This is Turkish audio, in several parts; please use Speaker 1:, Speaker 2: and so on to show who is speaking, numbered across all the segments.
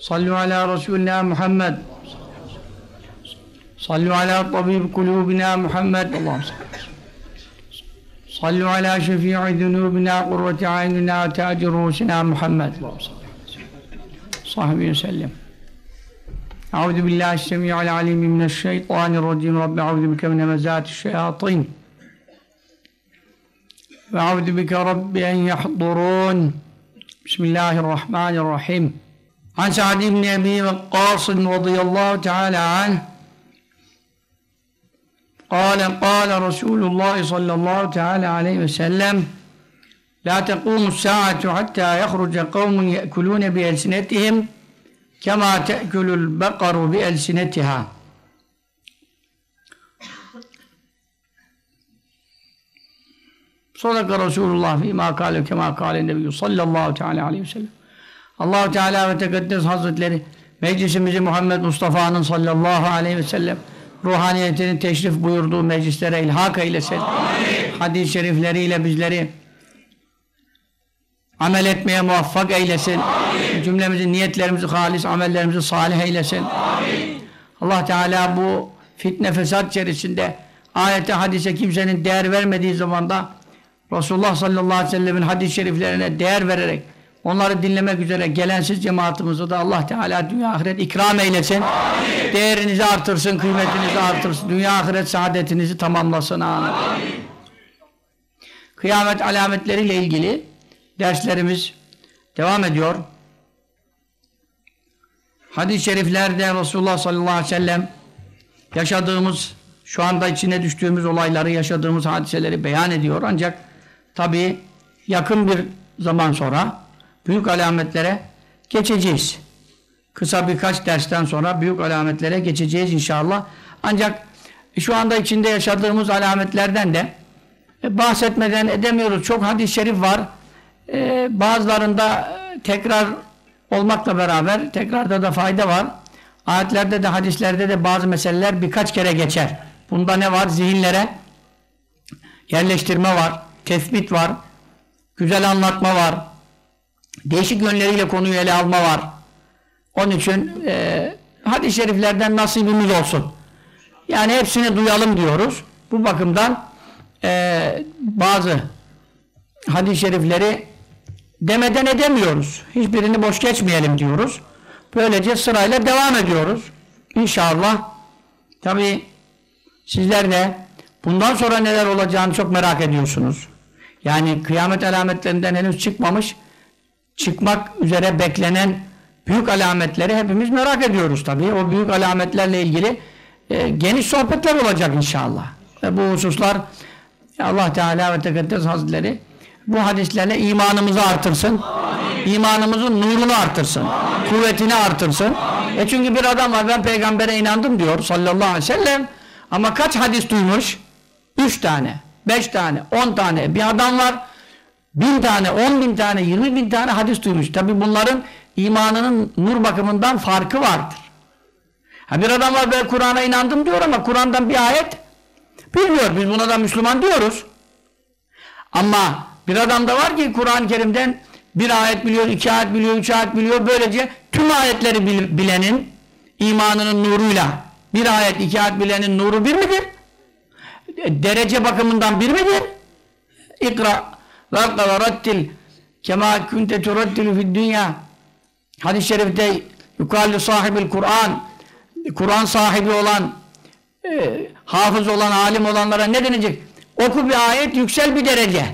Speaker 1: صلوا على رسولنا محمد. صلوا على طبيب قلوبنا محمد. اللهم صل صلوا على شفيع ذنوبنا قرة عيننا وتاج رؤوسنا محمد. اللهم صل صحبه وسلم. أعوذ بالله السميع العليم من الشيطان الرجيم. رب أعوذ بك من همزات الشياطين. وأعوذ بك رب أن يحضرون. بسم الله الرحمن الرحيم. عن سعد بن أبي وقاص رضي الله تعالى عنه قال قال رسول الله صلى الله تعالى عليه وسلم لا تقوم الساعة حتى يخرج قوم يأكلون بألسنتهم كما تأكل البقر بألسنتها صدق رسول الله فيما قال كما قال النبي sallallahu teala aleyhi ve sellem. allah Teala ve Tekaddes Hazretleri meclisimizi Muhammed Mustafa'nın sallallahu aleyhi ve sellem ruhaniyetini teşrif buyurduğu meclislere ilhak eylesin. Hadis-i şerifleriyle bizleri amel etmeye muvaffak eylesin. Amin. Cümlemizin niyetlerimizi halis, amellerimizi salih eylesin. Amin. Allah Teala bu fitne fesat içerisinde ayete hadise kimsenin değer vermediği zamanda Resulullah sallallahu aleyhi ve sellemin hadis-i şeriflerine değer vererek onları dinlemek üzere gelensiz cemaatimizi de Allah Teala dünya ahiret ikram eylesin. Amin. Değerinizi artırsın, kıymetinizi artırsın. Dünya ahiret saadetinizi tamamlasın. Amin. Amin. Kıyamet alametleriyle ilgili derslerimiz devam ediyor. Hadis-i şeriflerde Resulullah sallallahu aleyhi ve sellem yaşadığımız, şu anda içine düştüğümüz olayları, yaşadığımız hadiseleri beyan ediyor. Ancak tabi yakın bir zaman sonra büyük alametlere geçeceğiz. Kısa birkaç dersten sonra büyük alametlere geçeceğiz inşallah. Ancak şu anda içinde yaşadığımız alametlerden de bahsetmeden edemiyoruz. Çok hadis-i şerif var. Ee, bazılarında tekrar olmakla beraber tekrarda da fayda var. Ayetlerde de hadislerde de bazı meseleler birkaç kere geçer. Bunda ne var? Zihinlere yerleştirme var, tespit var, güzel anlatma var, değişik yönleriyle konuyu ele alma var. Onun için e, hadis-i şeriflerden nasibimiz olsun. Yani hepsini duyalım diyoruz. Bu bakımdan e, bazı hadis-i şerifleri demeden edemiyoruz. Hiçbirini boş geçmeyelim diyoruz. Böylece sırayla devam ediyoruz. İnşallah. Tabi sizler de bundan sonra neler olacağını çok merak ediyorsunuz. Yani kıyamet alametlerinden henüz çıkmamış, çıkmak üzere beklenen büyük alametleri hepimiz merak ediyoruz tabi. O büyük alametlerle ilgili e, geniş sohbetler olacak inşallah. Ve bu hususlar Allah Teala ve Tekaddes Hazretleri bu hadislerle imanımızı artırsın. Amin. İmanımızın nurunu artırsın. Amin. Kuvvetini artırsın. Amin. E çünkü bir adam var ben peygambere inandım diyor sallallahu aleyhi ve sellem. Ama kaç hadis duymuş? Üç tane, beş tane, on tane. Bir adam var bin tane, on bin tane, yirmi bin tane hadis duymuş. Tabi bunların imanının nur bakımından farkı vardır. Ha bir adam var ben Kur'an'a inandım diyor ama Kur'an'dan bir ayet bilmiyor. Biz buna da Müslüman diyoruz. Ama bir adam da var ki Kur'an-ı Kerim'den bir ayet biliyor, iki ayet biliyor, üç ayet biliyor. Böylece tüm ayetleri bilenin imanının nuruyla bir ayet, iki ayet bilenin nuru bir midir? Derece bakımından bir midir? İkra Rakka ve raddil kema kunte turaddilu fid dünya hadis-i şerifte yukalli sahibil Kur'an Kur'an sahibi olan e, hafız olan, alim olanlara ne denecek? Oku bir ayet, yüksel bir derece.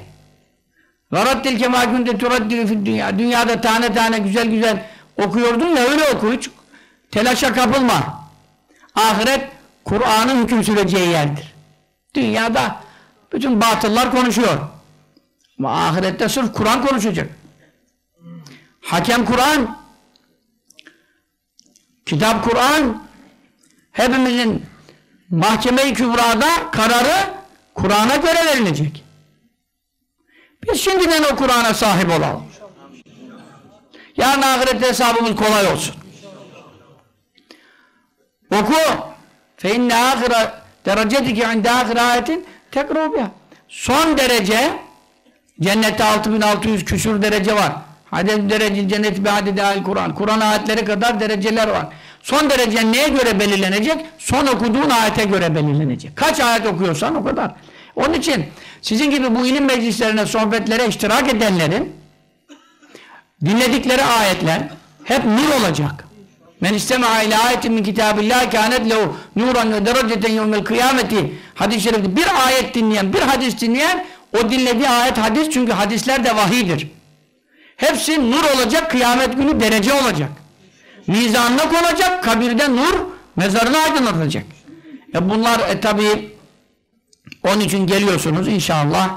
Speaker 1: Ve raddil kema kunte turaddilu fid dünya dünyada tane tane güzel güzel okuyordun ya öyle oku hiç telaşa kapılma. Ahiret Kur'an'ın hüküm süreceği yerdir. Dünyada bütün batıllar konuşuyor. Ahirette sırf Kur'an konuşacak. Hakem Kur'an Kitap Kur'an hepimizin mahkeme-i kübrada kararı Kur'an'a göre verilecek. Biz şimdiden o Kur'an'a sahip olalım. Yarın ahirette hesabımız kolay olsun. Oku. Fe inne ahire derecetike inde ahire ayetin tekrubiya. Son derece cennette 6600 küsur derece var. Hadis derece cennet bi hadidâil Kur'an. Kur'an ayetleri kadar dereceler var. Son derece neye göre belirlenecek? Son okuduğun ayete göre belirlenecek. Kaç ayet okuyorsan o kadar. Onun için sizin gibi bu ilim meclislerine, sohbetlere iştirak edenlerin dinledikleri ayetler hep nur olacak. Men istema'a ile ayetin min kitabillah kânet lehu nuran ve dereceten yevmel kıyameti hadis-i şerifte bir ayet dinleyen, bir hadis dinleyen o dinlediği ayet hadis çünkü hadisler de vahidir. Hepsi nur olacak, kıyamet günü derece olacak. Mizanına konacak, kabirde nur, mezarını aydınlatacak. E bunlar e, tabi onun için geliyorsunuz inşallah.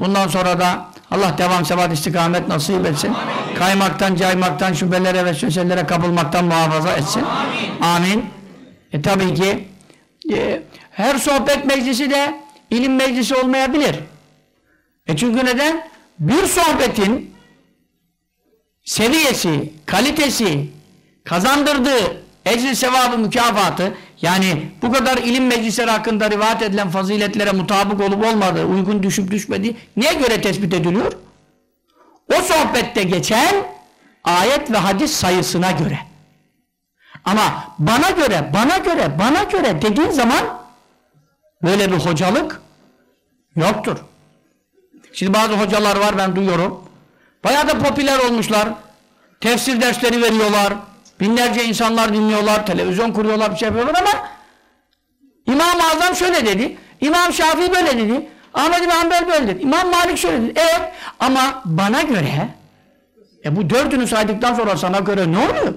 Speaker 1: Bundan sonra da Allah devam sebat istikamet nasip etsin. Amin. Kaymaktan, caymaktan, şüphelere ve sözelere kapılmaktan muhafaza etsin. Amin. Amin. E tabii ki e, her sohbet meclisi de ilim meclisi olmayabilir. E çünkü neden? Bir sohbetin seviyesi, kalitesi, kazandırdığı ecri sevabı mükafatı yani bu kadar ilim meclisleri hakkında rivayet edilen faziletlere mutabık olup olmadığı, uygun düşüp düşmediği neye göre tespit ediliyor? O sohbette geçen ayet ve hadis sayısına göre. Ama bana göre, bana göre, bana göre dediğin zaman böyle bir hocalık yoktur. Şimdi bazı hocalar var ben duyuyorum. Bayağı da popüler olmuşlar. Tefsir dersleri veriyorlar. Binlerce insanlar dinliyorlar. Televizyon kuruyorlar bir şey yapıyorlar ama İmam-ı Azam şöyle dedi. İmam Şafii böyle dedi. Ahmet İmam Hanbel böyle dedi. İmam Malik şöyle dedi. Evet ama bana göre e bu dördünü saydıktan sonra sana göre ne oluyor?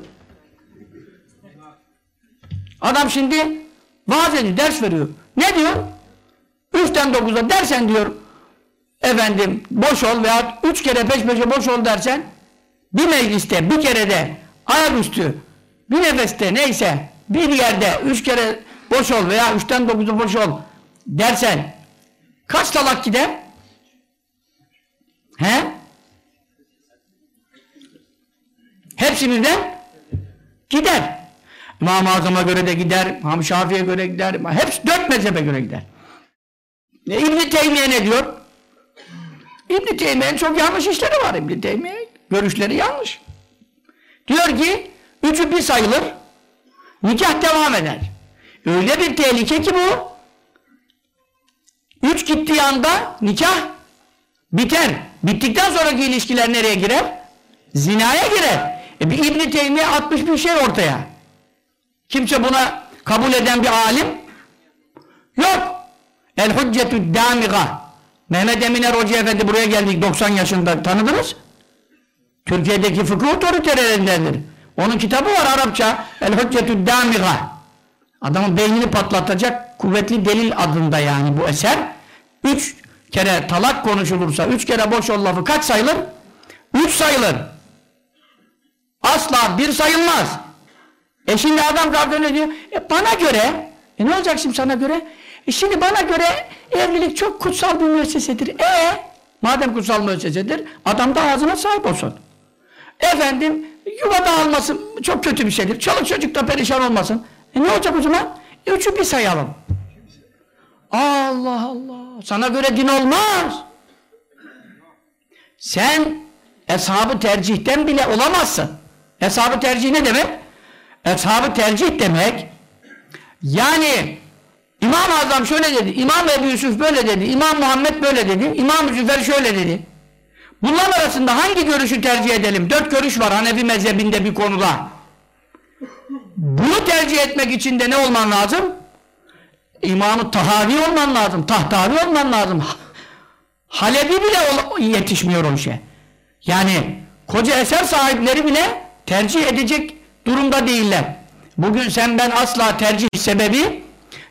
Speaker 1: Adam şimdi vaaz ediyor, ders veriyor. Ne diyor? Üçten dokuza dersen diyor efendim boş ol veya üç kere peş peşe boş ol dersen bir mecliste bir kere de ayaküstü bir nefeste neyse bir yerde üç kere boş ol veya üçten dokuzu boş ol dersen kaç talak gider? He? Hepsi birden gider. İmam-ı Azam'a göre de gider, İmam Şafii'ye göre gider, hepsi dört mezhebe göre gider. E, İbn-i Teymiye ne diyor? İbn-i Teymiye'nin çok yanlış işleri var İbn-i Teymiye. Görüşleri yanlış. Diyor ki, üçü bir sayılır, nikah devam eder. Öyle bir tehlike ki bu, üç gittiği anda nikah biter. Bittikten sonraki ilişkiler nereye girer? Zinaya girer. E bir İbn-i Teymiye atmış bir şey ortaya. Kimse buna kabul eden bir alim yok. El hüccetü damiga. Mehmet Eminer Hoca Efendi buraya geldik 90 yaşında tanıdınız. Türkiye'deki fıkıh otoritelerindendir. Onun kitabı var Arapça. El hüccetü damiga. Adamın beynini patlatacak kuvvetli delil adında yani bu eser. Üç kere talak konuşulursa, üç kere boş ol lafı kaç sayılır? Üç sayılır. Asla bir sayılmaz. E şimdi adam kalkıyor ne diyor? E bana göre, e ne olacak şimdi sana göre? E şimdi bana göre evlilik çok kutsal bir müessesedir. E madem kutsal müessesedir, adam da ağzına sahip olsun. Efendim, yuva dağılması çok kötü bir şeydir. Çoluk çocuk da perişan olmasın. E ne olacak o zaman? E üçü bir sayalım. Allah Allah. Sana göre din olmaz. Sen eshabı tercihten bile olamazsın. Eshabı tercih ne demek? Eshabı tercih demek yani İmam-ı Azam şöyle dedi, İmam Ebu Yusuf böyle dedi, İmam Muhammed böyle dedi, İmam Züfer şöyle dedi. Bunlar arasında hangi görüşü tercih edelim? Dört görüş var Hanefi mezhebinde bir konuda. Bunu tercih etmek için de ne olman lazım? İmam-ı Tahavi olman lazım, Tahtavi olman lazım. Halebi bile yetişmiyor o işe. Yani koca eser sahipleri bile tercih edecek durumda değiller. Bugün sen ben asla tercih sebebi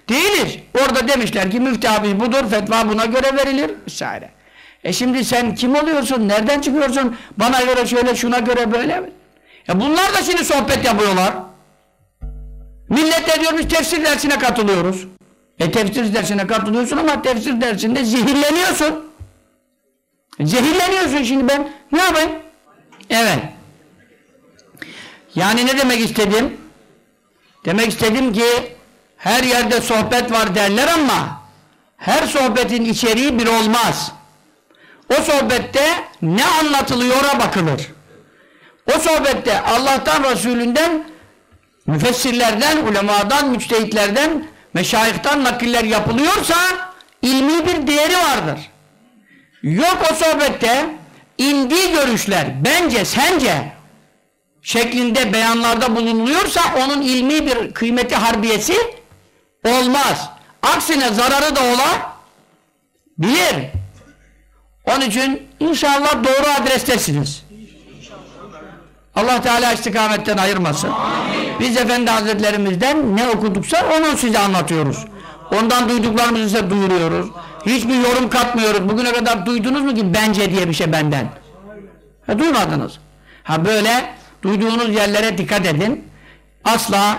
Speaker 1: değiliz. Orada demişler ki müftü budur, fetva buna göre verilir vesaire. E şimdi sen kim oluyorsun? Nereden çıkıyorsun? Bana göre şöyle, şuna göre böyle mi? E bunlar da şimdi sohbet yapıyorlar. Millet de diyor tefsir dersine katılıyoruz. E tefsir dersine katılıyorsun ama tefsir dersinde zehirleniyorsun. Zehirleniyorsun şimdi ben. Ne yapayım? Evet. Yani ne demek istedim? Demek istedim ki her yerde sohbet var derler ama her sohbetin içeriği bir olmaz. O sohbette ne anlatılıyora bakılır. O sohbette Allah'tan Resulünden müfessirlerden, ulemadan, müçtehitlerden, meşayihtan nakiller yapılıyorsa ilmi bir değeri vardır. Yok o sohbette indiği görüşler bence sence şeklinde beyanlarda bulunuluyorsa onun ilmi bir kıymeti harbiyesi olmaz. Aksine zararı da ola bilir. Onun için inşallah doğru adrestesiniz. Allah Teala istikametten ayırmasın. Biz Efendi Hazretlerimizden ne okuduksa onu size anlatıyoruz. Ondan duyduklarımızı size duyuruyoruz. Hiçbir yorum katmıyoruz. Bugüne kadar duydunuz mu ki bence diye bir şey benden? Ha, duymadınız. Ha böyle duyduğunuz yerlere dikkat edin. Asla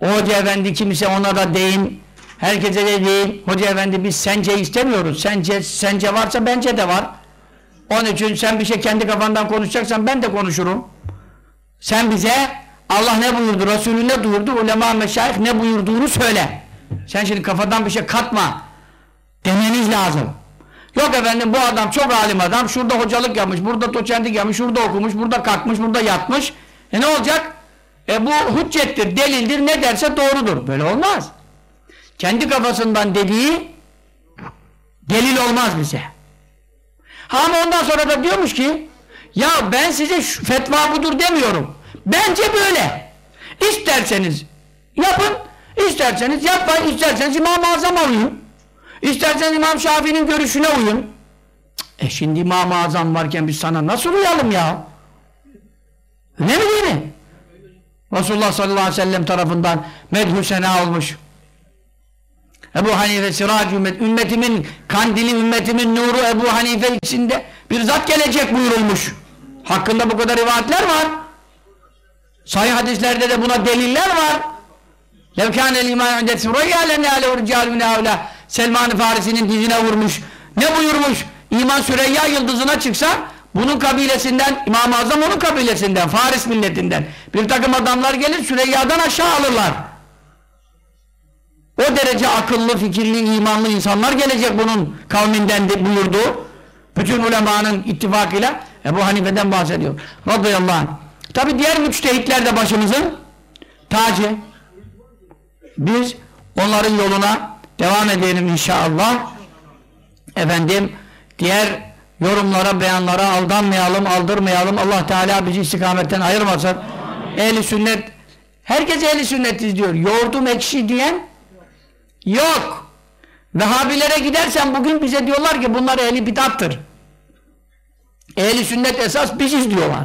Speaker 1: o hoca efendi kimse ona da deyin. Herkese de deyin. Hoca efendi biz sence istemiyoruz. Sence, sence varsa bence de var. Onun için sen bir şey kendi kafandan konuşacaksan ben de konuşurum. Sen bize Allah ne buyurdu, Resulü ne buyurdu, ulema meşayih ne buyurduğunu söyle. Sen şimdi kafadan bir şey katma. Demeniz lazım. Yok efendim bu adam çok alim adam, şurada hocalık yapmış, burada doçentlik yapmış, şurada okumuş, burada kalkmış, burada yatmış. E ne olacak? E bu hüccettir, delildir, ne derse doğrudur. Böyle olmaz. Kendi kafasından dediği delil olmaz bize. Ama ondan sonra da diyormuş ki ya ben size şu fetva budur demiyorum. Bence böyle. İsterseniz yapın, isterseniz yapmayın, isterseniz İmam-ı Azam'a uyun. İsterseniz İmam Şafii'nin görüşüne uyun. E şimdi İmam-ı Azam varken biz sana nasıl uyalım ya? Öyle mi değil? Resulullah sallallahu aleyhi ve sellem tarafından medhü sena olmuş. Ebu Hanife sirac ümmet, ümmetimin kandili, ümmetimin nuru Ebu Hanife içinde bir zat gelecek buyurulmuş. Hakkında bu kadar rivayetler var. Sahih hadislerde de buna deliller var. Levkânel imân indet süreyâlenne âlehu ricâl min avlâ Selman-ı Farisi'nin dizine vurmuş. Ne buyurmuş? İman Süreyya yıldızına çıksa bunun kabilesinden, İmam-ı Azam onun kabilesinden, Faris milletinden bir takım adamlar gelir Süreyya'dan aşağı alırlar. O derece akıllı, fikirli, imanlı insanlar gelecek bunun kavminden de buyurdu. Bütün ulemanın ittifakıyla Ebu Hanife'den bahsediyor. Radıyallahu anh. Tabi diğer müçtehitler de başımızın tacı. Biz onların yoluna devam edelim inşallah. Efendim diğer yorumlara, beyanlara aldanmayalım, aldırmayalım. Allah Teala bizi istikametten ayırmasın. Ehli sünnet herkes ehli sünnet diyor. Yoğurdum ekşi diyen yok. Vehhabilere gidersen bugün bize diyorlar ki bunlar ehli bidattır. Ehli sünnet esas biziz diyorlar.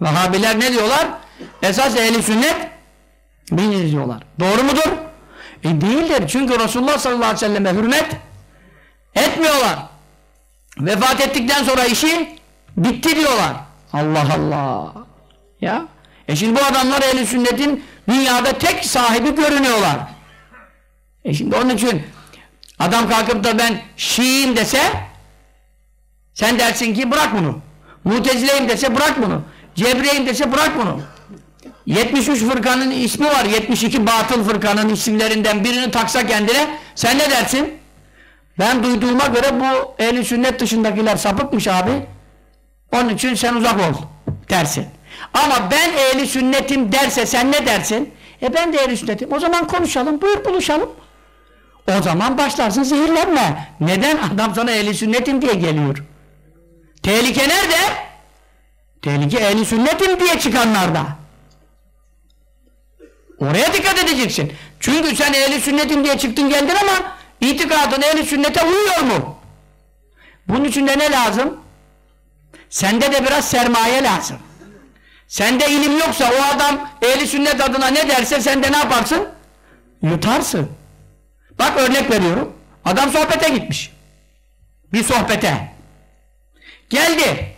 Speaker 1: Vehhabiler ne diyorlar? Esas ehli sünnet biziz diyorlar. Doğru mudur? E değildir. Çünkü Resulullah sallallahu aleyhi ve selleme hürmet etmiyorlar. Vefat ettikten sonra işi bitti diyorlar. Allah Allah. Ya. E şimdi bu adamlar ehli sünnetin dünyada tek sahibi görünüyorlar. E şimdi onun için adam kalkıp da ben Şiiyim dese sen dersin ki bırak bunu. Mutezileyim dese bırak bunu. Cebriyeyim dese bırak bunu. 73 fırkanın ismi var. 72 batıl fırkanın isimlerinden birini taksa kendine sen ne dersin? Ben duyduğuma göre bu ehli sünnet dışındakiler sapıkmış abi. Onun için sen uzak ol dersin. Ama ben ehli sünnetim derse sen ne dersin? E ben de ehli sünnetim. O zaman konuşalım. Buyur buluşalım. O zaman başlarsın zehirlenme. Neden? Adam sana ehli sünnetim diye geliyor. Tehlike nerede? Tehlike ehli sünnetim diye çıkanlarda. Oraya dikkat edeceksin. Çünkü sen ehli sünnetim diye çıktın geldin ama itikadın ehli sünnete uyuyor mu? Bunun için de ne lazım? Sende de biraz sermaye lazım. Sende ilim yoksa o adam ehli sünnet adına ne derse sen de ne yaparsın? Yutarsın. Bak örnek veriyorum. Adam sohbete gitmiş. Bir sohbete. Geldi.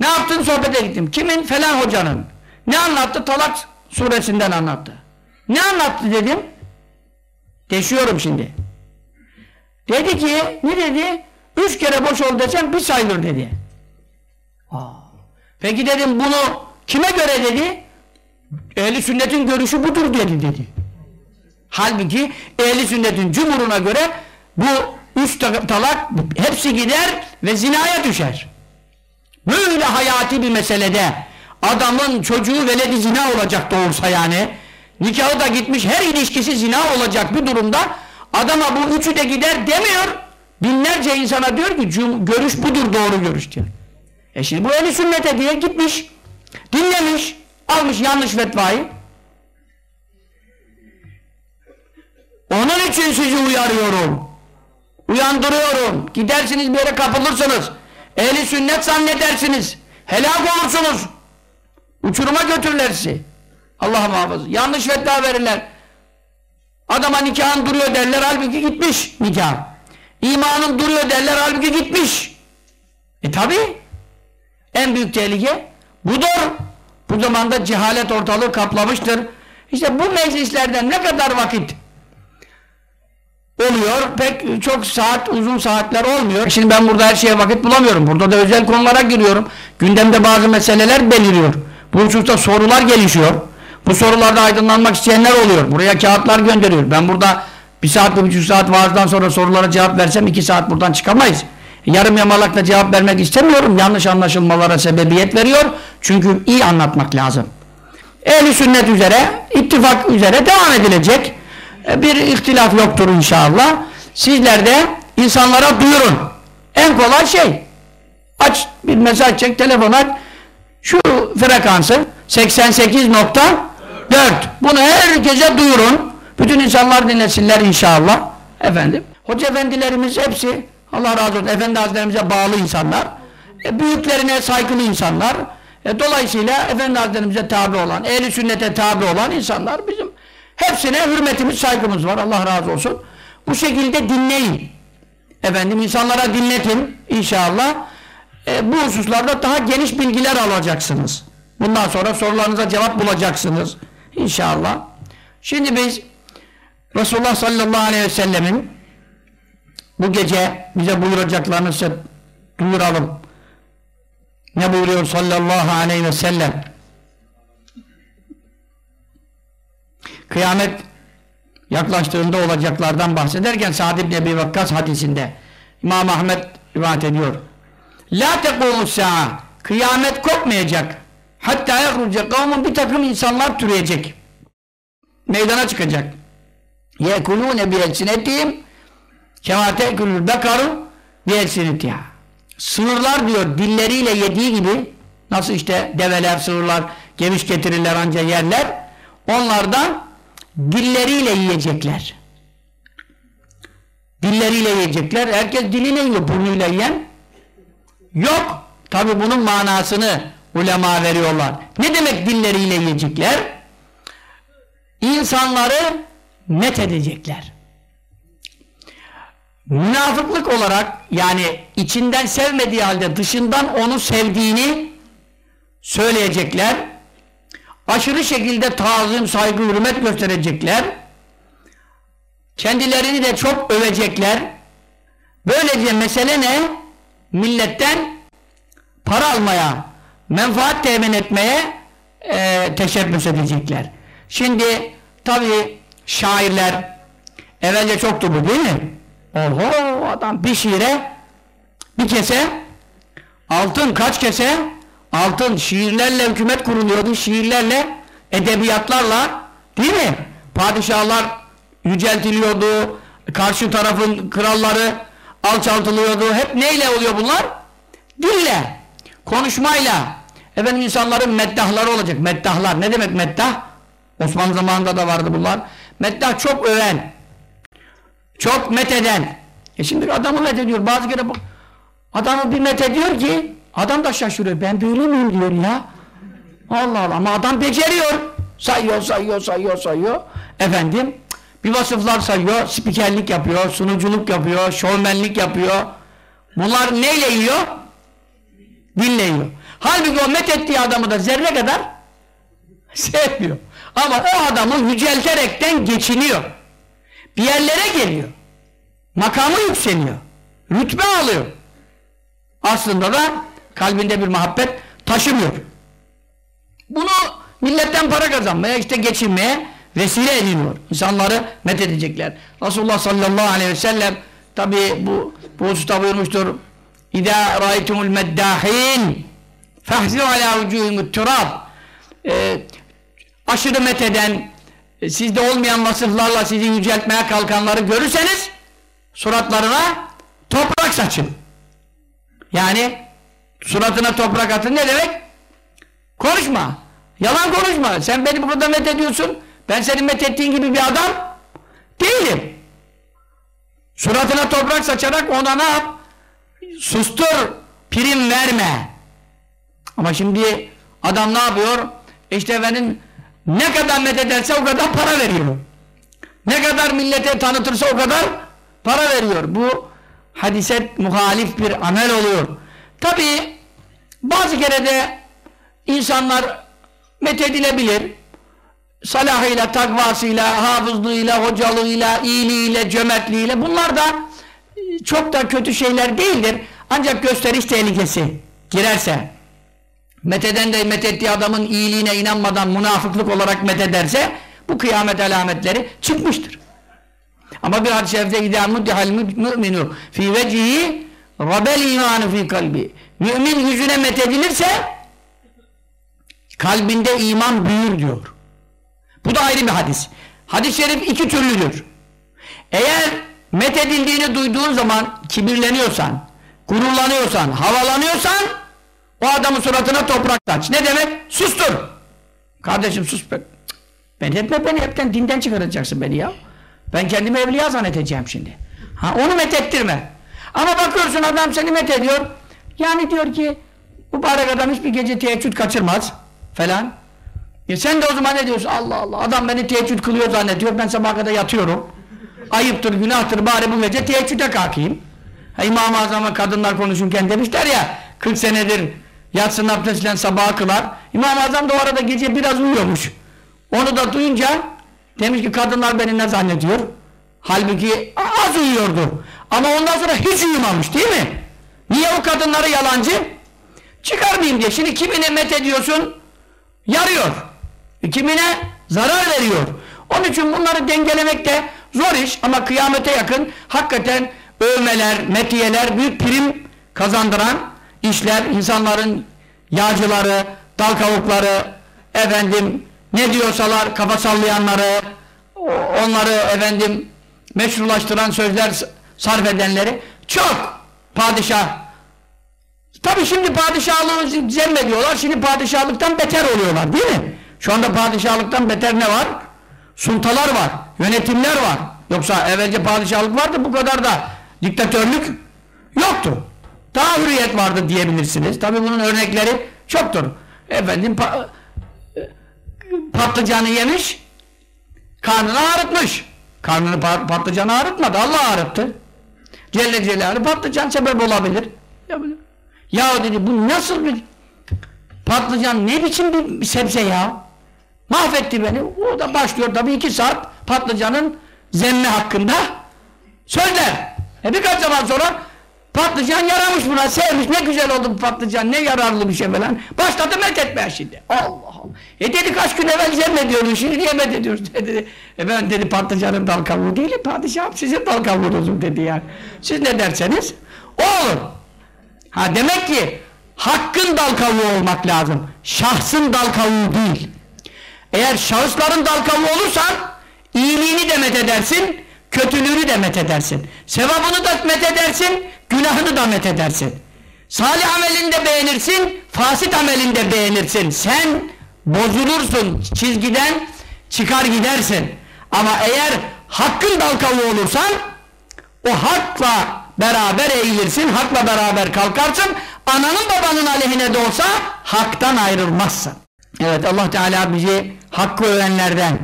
Speaker 1: Ne yaptın sohbete gittim. Kimin? Falan hocanın. Ne anlattı? Talak suresinden anlattı. Ne anlattı dedim? Deşiyorum şimdi. Dedi ki, ne dedi? Üç kere boş ol desem bir sayılır dedi. Aa. Peki dedim bunu kime göre dedi? Ehli sünnetin görüşü budur dedi dedi. Halbuki ehli sünnetin cumhuruna göre bu üç ta- talak hepsi gider ve zinaya düşer. Böyle hayati bir meselede adamın çocuğu veledi zina olacak doğursa yani nikahı da gitmiş her ilişkisi zina olacak bir durumda adama bu üçü de gider demiyor. Binlerce insana diyor ki görüş budur doğru görüş diyor. E şimdi bu ehli sünnete diye gitmiş dinlemiş almış yanlış fetvayı. Onun için sizi uyarıyorum. Uyandırıyorum. Gidersiniz bir yere kapılırsınız. Ehli sünnet zannedersiniz. Helak olursunuz. Uçuruma götürürler sizi. Allah muhafaza. Yanlış fetva verirler adama nikahın duruyor derler halbuki gitmiş nikah imanın duruyor derler halbuki gitmiş e tabi en büyük tehlike budur bu zamanda cehalet ortalığı kaplamıştır işte bu meclislerden ne kadar vakit oluyor. Pek çok saat, uzun saatler olmuyor. Şimdi ben burada her şeye vakit bulamıyorum. Burada da özel konulara giriyorum. Gündemde bazı meseleler beliriyor. Bu hususta sorular gelişiyor. Bu sorularda aydınlanmak isteyenler oluyor. Buraya kağıtlar gönderiyor. Ben burada bir saat, bir buçuk saat vaazdan sonra sorulara cevap versem iki saat buradan çıkamayız. Yarım yamalakla cevap vermek istemiyorum. Yanlış anlaşılmalara sebebiyet veriyor. Çünkü iyi anlatmak lazım. Ehli sünnet üzere, ittifak üzere devam edilecek. E, Bir ihtilaf yoktur inşallah. Sizler de insanlara duyurun. En kolay şey. Aç bir mesaj çek, telefon aç. Şu frekansı 88.4 Bunu herkese duyurun. Bütün insanlar dinlesinler inşallah. Efendim. Hoca efendilerimiz hepsi Allah razı olsun. Efendi Hazretlerimize bağlı insanlar. E, büyüklerine saygılı insanlar. E, dolayısıyla Efendi Hazretlerimize tabi olan, ehli sünnete tabi olan insanlar bizim hepsine hürmetimiz, saygımız var. Allah razı olsun. Bu şekilde dinleyin. Efendim insanlara dinletin inşallah. E, bu hususlarda daha geniş bilgiler alacaksınız. Bundan sonra sorularınıza cevap bulacaksınız. İnşallah. Şimdi biz Resulullah sallallahu aleyhi ve sellemin bu gece bize buyuracaklarını size duyuralım. Ne buyuruyor sallallahu aleyhi ve sellem? Kıyamet yaklaştığında olacaklardan bahsederken Sa'd ibn Ebi Vakkas hadisinde İmam Ahmet rivayet ediyor. La tekumus sa'a Kıyamet kopmayacak. Hatta yahruce kavmun bir takım insanlar türeyecek. Meydana çıkacak. Yekulune bi elsinetihim kema tekulul bekaru bi elsinetiha. Sığırlar diyor dilleriyle yediği gibi nasıl işte develer, sığırlar geviş getirirler anca yerler. Onlar da dilleriyle yiyecekler. Dilleriyle yiyecekler. Herkes diliyle yiyor, burnuyla yiyen yok. Tabi bunun manasını ulema veriyorlar. Ne demek dilleriyle yiyecekler? İnsanları met edecekler. Münafıklık olarak yani içinden sevmediği halde dışından onu sevdiğini söyleyecekler. Aşırı şekilde tazim, saygı, hürmet gösterecekler. Kendilerini de çok övecekler. Böylece mesele ne? Milletten para almaya, menfaat temin etmeye e, teşebbüs edecekler. Şimdi tabi şairler evvelce çoktu bu değil mi? Oho adam bir şiire bir kese altın kaç kese altın şiirlerle hükümet kuruluyordu şiirlerle edebiyatlarla değil mi? Padişahlar yüceltiliyordu karşı tarafın kralları alçaltılıyordu hep neyle oluyor bunlar? Dille konuşmayla efendim insanların meddahları olacak meddahlar ne demek meddah? Osmanlı zamanında da vardı bunlar meddah çok öven çok metheden. E şimdi adamı methediyor. Bazı kere bu adamı bir methediyor ki adam da şaşırıyor. Ben böyle miyim diyor ya. Allah Allah. Ama adam beceriyor. Sayıyor, sayıyor, sayıyor, sayıyor. Efendim bir vasıflar sayıyor. Spikerlik yapıyor, sunuculuk yapıyor, şovmenlik yapıyor. Bunlar neyle yiyor? Dille yiyor. Halbuki o methettiği adamı da zerre kadar Sevmiyor. Ama o adamı yücelterekten geçiniyor. Bir yerlere geliyor. Makamı yükseliyor. Rütbe alıyor. Aslında da kalbinde bir muhabbet taşımıyor. Bunu milletten para kazanmaya, işte geçinmeye vesile ediliyor. İnsanları met edecekler. Resulullah sallallahu aleyhi ve sellem tabi bu, bu hususta buyurmuştur. İzâ râitumul meddâhîn fehzî alâ vücûhimut turâb ee, aşırı metheden e, sizde olmayan vasıflarla sizi yüceltmeye kalkanları görürseniz suratlarına toprak saçın. Yani suratına toprak atın ne demek? Konuşma. Yalan konuşma. Sen beni bu kadar. Ben senin met ettiğin gibi bir adam değilim. Suratına toprak saçarak ona ne yap? Sustur. Prim verme. Ama şimdi adam ne yapıyor? İşte efendim ne kadar met o kadar para veriyor. Ne kadar millete tanıtırsa o kadar para veriyor. Bu hadise muhalif bir amel oluyor. Tabi bazı kere de insanlar methedilebilir. Salahıyla, takvasıyla, hafızlığıyla, hocalığıyla, iyiliğiyle, cömertliğiyle bunlar da çok da kötü şeyler değildir. Ancak gösteriş tehlikesi girerse Metheden de methettiği adamın iyiliğine inanmadan münafıklık olarak methederse bu kıyamet alametleri çıkmıştır. Ama bir hadis-i şerifte idâ muddihal mü'minu fî vecihi rabel imanı fî kalbi. Mümin yüzüne methedilirse kalbinde iman büyür diyor. Bu da ayrı bir hadis. Hadis-i şerif iki türlüdür. Eğer methedildiğini duyduğun zaman kibirleniyorsan, gururlanıyorsan, havalanıyorsan o adamın suratına toprak taç. Ne demek? Sustur. Kardeşim sus be. Ben etme beni hepten dinden çıkaracaksın beni ya. Ben kendimi evliya zannedeceğim şimdi. Ha onu methettirme. Ama bakıyorsun adam seni methediyor. Yani diyor ki mübarek adam hiçbir gece teheccüd kaçırmaz falan. E sen de o zaman ne diyorsun? Allah Allah adam beni teheccüd kılıyor zannediyor. Ben sabaha kadar yatıyorum. Ayıptır, günahtır bari bu gece teheccüde kalkayım. İmam-ı Azam'a kadınlar konuşurken demişler ya 40 senedir yatsın abdestiyle sabaha kılar. İmam-ı Azam da o arada gece biraz uyuyormuş. Onu da duyunca demiş ki kadınlar beni ne zannediyor? Halbuki az uyuyordu. Ama ondan sonra hiç uyumamış değil mi? Niye o kadınları yalancı? Çıkarmayayım diye. Şimdi kimine met ediyorsun? Yarıyor. Kimine zarar veriyor. Onun için bunları dengelemek de zor iş ama kıyamete yakın hakikaten övmeler, metiyeler büyük prim kazandıran işler, insanların yağcıları, dal kavukları, efendim ne diyorsalar kafa sallayanları, onları efendim meşrulaştıran sözler sarf edenleri çok padişah. Tabi şimdi padişahlığı zemmediyorlar, şimdi padişahlıktan beter oluyorlar değil mi? Şu anda padişahlıktan beter ne var? Sultalar var, yönetimler var. Yoksa evvelce padişahlık vardı bu kadar da diktatörlük yoktu. Daha hürriyet vardı diyebilirsiniz. Tabi bunun örnekleri çoktur. Efendim pa patlıcanı yemiş, karnını ağrıtmış. Karnını patlıcanı ağrıtmadı, Allah ağrıttı. Celle Celaluhu patlıcan sebep olabilir. Ya dedi bu nasıl bir patlıcan ne biçim bir sebze ya? Mahvetti beni. O da başlıyor tabii iki saat patlıcanın zemme hakkında sözler. E birkaç zaman sonra patlıcan yaramış buna, sevmiş, ne güzel oldu bu patlıcan, ne yararlı bir şey falan. Başladı met etmeye şimdi. Allah Allah. E dedi kaç gün evvel zemmediyordun, şimdi niye met ediyorsun dedi. E ben dedi patlıcanın dal kavuğu değilim, padişahım sizin dal kavuğunuzum dedi yani. Siz ne derseniz olur. Ha demek ki hakkın dal kavuğu olmak lazım. Şahsın dal kavuğu değil. Eğer şahısların dal kavuğu olursan iyiliğini de met edersin, kötülüğünü de met edersin. Sevabını da met edersin, günahını da met edersin. Salih amelini de beğenirsin, fasit amelini de beğenirsin. Sen bozulursun, çizgiden çıkar gidersin. Ama eğer hakkın dal kavuğu olursan o hakla beraber eğilirsin, hakla beraber kalkarsın. Ananın babanın aleyhine de olsa haktan ayrılmazsın. Evet Allah Teala bizi hakkı övenlerden,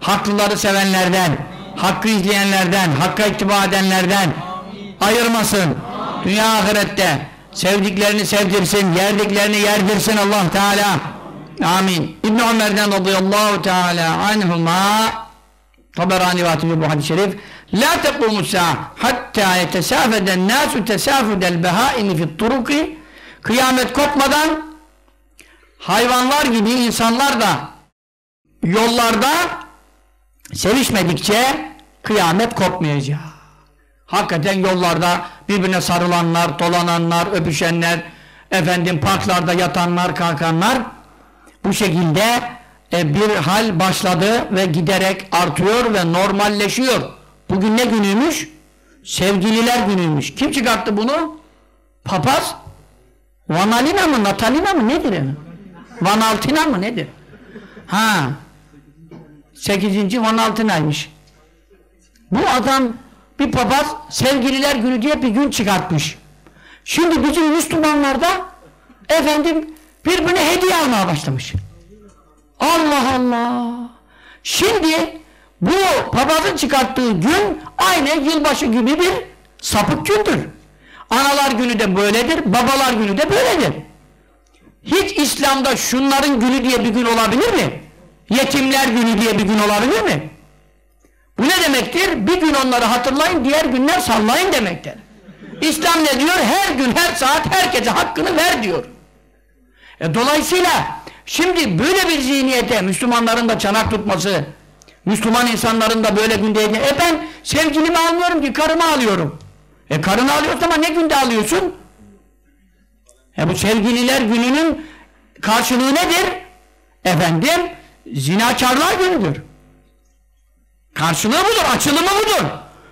Speaker 1: haklıları sevenlerden, hakkı izleyenlerden, hakka ittiba edenlerden ayırmasın. Dünya ahirette sevdiklerini sevdirsin, yerdiklerini yerdirsin Allah Teala. Amin. İbn Ömer'den radıyallahu teala anhuma Taberani ve bu hadis-i şerif La tekumu sa'a hatta yetesafeden nasu tesafudel behaimi fit turuki Kıyamet kopmadan hayvanlar gibi insanlar da yollarda sevişmedikçe kıyamet kopmayacak. Hakikaten yollarda birbirine sarılanlar, dolananlar, öpüşenler, efendim parklarda yatanlar, kalkanlar bu şekilde e, bir hal başladı ve giderek artıyor ve normalleşiyor. Bugün ne günüymüş? Sevgililer günüymüş. Kim çıkarttı bunu? Papaz? Vanalina mı, Natalina mı nedir yani? Vanaltina mı nedir? Ha. Sekizinci Vanaltina'ymış. Bu adam bir papaz sevgililer günü diye bir gün çıkartmış. Şimdi bizim Müslümanlar da efendim birbirine hediye almaya başlamış. Allah Allah. Şimdi bu papazın çıkarttığı gün aynı yılbaşı gibi bir sapık gündür. Analar günü de böyledir, babalar günü de böyledir. Hiç İslam'da şunların günü diye bir gün olabilir mi? Yetimler günü diye bir gün olabilir mi? Bu ne demektir? Bir gün onları hatırlayın, diğer günler sallayın demektir. İslam ne diyor? Her gün, her saat herkese hakkını ver diyor. E, dolayısıyla şimdi böyle bir zihniyete Müslümanların da çanak tutması, Müslüman insanların da böyle günde e ben sevgilimi almıyorum ki karımı alıyorum. E karını alıyorsun ama ne günde alıyorsun? E bu sevgililer gününün karşılığı nedir? Efendim zinakarlar günüdür. Karşılığı budur, açılımı budur.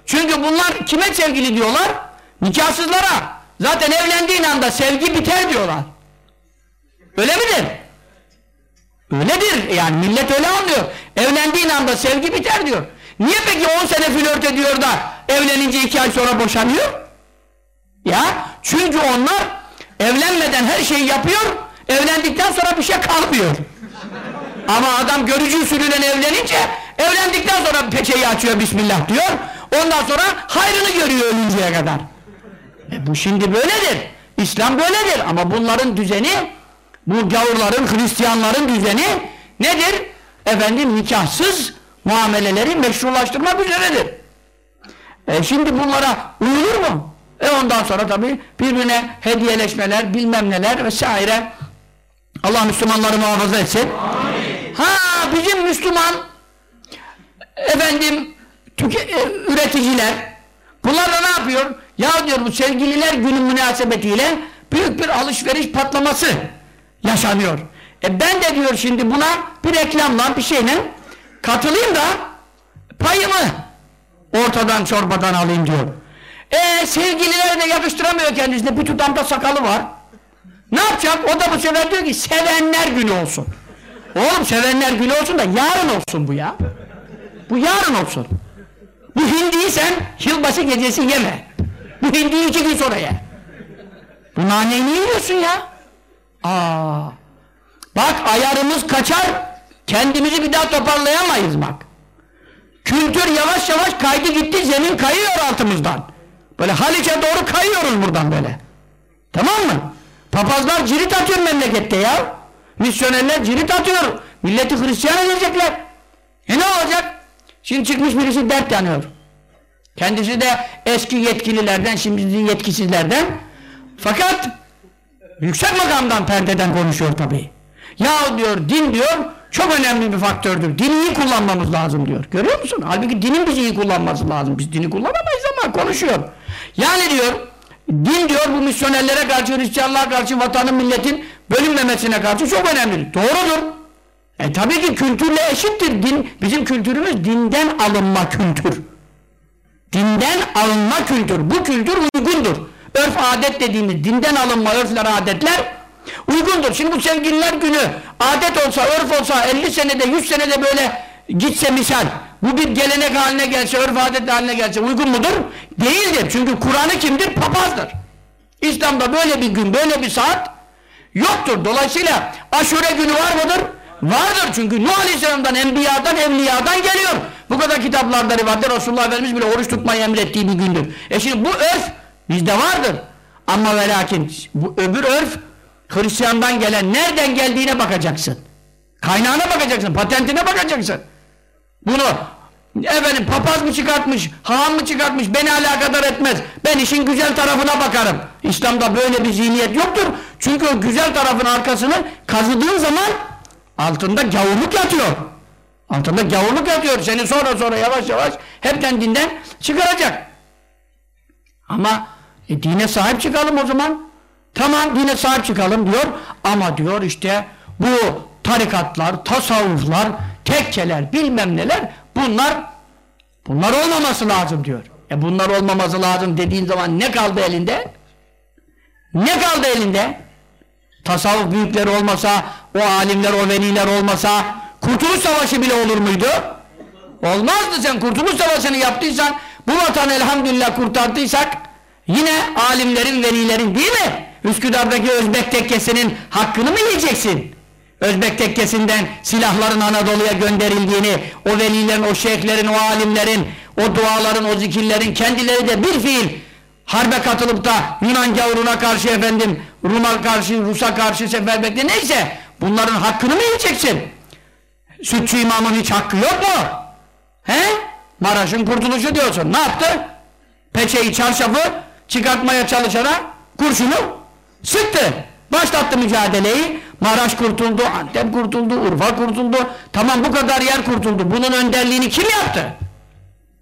Speaker 1: Çünkü bunlar kime sevgili diyorlar? Nikahsızlara. Zaten evlendiğin anda sevgi biter diyorlar. Öyle midir? Öyledir. Yani millet öyle anlıyor. Evlendiğin anda sevgi biter diyor. Niye peki 10 sene flört ediyor da evlenince 2 ay sonra boşanıyor? Ya çünkü onlar evlenmeden her şeyi yapıyor, evlendikten sonra bir şey kalmıyor. Ama adam görücü usulüyle evlenince evlendikten sonra peçeyi açıyor Bismillah diyor. Ondan sonra hayrını görüyor ölünceye kadar. E bu şimdi böyledir. İslam böyledir ama bunların düzeni bu gavurların, Hristiyanların düzeni nedir? Efendim nikahsız muameleleri meşrulaştırmak üzeredir. E şimdi bunlara uyulur mu? E ondan sonra tabi birbirine hediyeleşmeler, bilmem neler vesaire. Allah Müslümanları muhafaza etsin. Bizim Müslüman efendim tüke, e, üreticiler bunlar da ne yapıyor? Ya diyor bu sevgililer günü münasebetiyle büyük bir alışveriş patlaması yaşanıyor. E ben de diyor şimdi buna bir reklamla bir şeyle katılayım da payımı ortadan çorbadan alayım diyor. E sevgililer de yakıştıramıyor kendisine bir tutamda sakalı var. Ne yapacak? O da bu sefer diyor ki sevenler günü olsun. Oğlum sevenler günü olsun da yarın olsun bu ya. Bu yarın olsun. Bu hindiyi sen yılbaşı gecesi yeme. Bu hindiyi iki gün sonra ye. Bu naneyi niye yiyorsun ya? Aa. Bak ayarımız kaçar, kendimizi bir daha toparlayamayız bak. Kültür yavaş yavaş kaydı gitti, zemin kayıyor altımızdan. Böyle Haliç'e doğru kayıyoruz buradan böyle. Tamam mı? Papazlar cirit atıyor memlekette ya. Misyonerler cirit atıyor. Milleti Hristiyan edecekler. E ne olacak? Şimdi çıkmış birisi dert yanıyor. Kendisi de eski yetkililerden, şimdi yetkisizlerden. Fakat yüksek makamdan perdeden konuşuyor tabii. Ya diyor din diyor çok önemli bir faktördür. Dini iyi kullanmamız lazım diyor. Görüyor musun? Halbuki dinin bizi iyi kullanması lazım. Biz dini kullanamayız ama konuşuyor. Yani diyor din diyor bu misyonerlere karşı, Hristiyanlığa karşı, vatanın milletin bölünmemesine karşı çok önemli. Doğrudur. E tabii ki kültürle eşittir. Din, bizim kültürümüz dinden alınma kültür. Dinden alınma kültür. Bu kültür uygundur. Örf adet dediğimiz dinden alınma örfler adetler uygundur. Şimdi bu sevgililer günü adet olsa, örf olsa 50 senede 100 senede böyle gitse misal bu bir gelenek haline gelse, örf adet haline gelse uygun mudur? Değildir. Çünkü Kur'an'ı kimdir? Papazdır. İslam'da böyle bir gün, böyle bir saat yoktur. Dolayısıyla aşure günü var mıdır? Vardır çünkü Nuh Aleyhisselam'dan, Enbiya'dan, Evliya'dan geliyor. Bu kadar kitaplarda rivayette Resulullah Efendimiz bile oruç tutmayı emrettiği bir gündür. E şimdi bu örf bizde vardır. Ama ve lakin bu öbür örf Hristiyandan gelen nereden geldiğine bakacaksın. Kaynağına bakacaksın, patentine bakacaksın. Bunu efendim papaz mı çıkartmış, haham mı çıkartmış beni alakadar etmez. Ben işin güzel tarafına bakarım. İslam'da böyle bir zihniyet yoktur. Çünkü o güzel tarafın arkasını kazıdığın zaman altında gavurluk yatıyor. Altında gavurluk yatıyor. Seni sonra sonra yavaş yavaş hepten dinden çıkaracak. Ama e, dine sahip çıkalım o zaman. Tamam dine sahip çıkalım diyor. Ama diyor işte bu tarikatlar, tasavvuflar, tekkeler, bilmem neler bunlar bunlar olmaması lazım diyor. E bunlar olmaması lazım dediğin zaman ne kaldı elinde? Ne kaldı elinde? Tasavvuf büyükleri olmasa, o alimler, o veliler olmasa Kurtuluş Savaşı bile olur muydu? Olmazdı sen Kurtuluş Savaşı'nı yaptıysan bu vatanı elhamdülillah kurtardıysak yine alimlerin, velilerin değil mi? Üsküdar'daki Özbek tekkesinin hakkını mı yiyeceksin? Özbek tekkesinden silahların Anadolu'ya gönderildiğini, o velilerin, o şeyhlerin, o alimlerin, o duaların, o zikirlerin kendileri de bir fiil harbe katılıp da Yunan gavuruna karşı efendim, Rum'a karşı, Rus'a karşı seferberlikte neyse bunların hakkını mı yiyeceksin? Sütçü imamın hiç hakkı yok mu? He? Maraş'ın kurtuluşu diyorsun. Ne yaptı? Peçeyi, çarşafı çıkartmaya çalışana kurşunu sıktı. Başlattı mücadeleyi. Maraş kurtuldu, Antep kurtuldu, Urfa kurtuldu. Tamam bu kadar yer kurtuldu. Bunun önderliğini kim yaptı?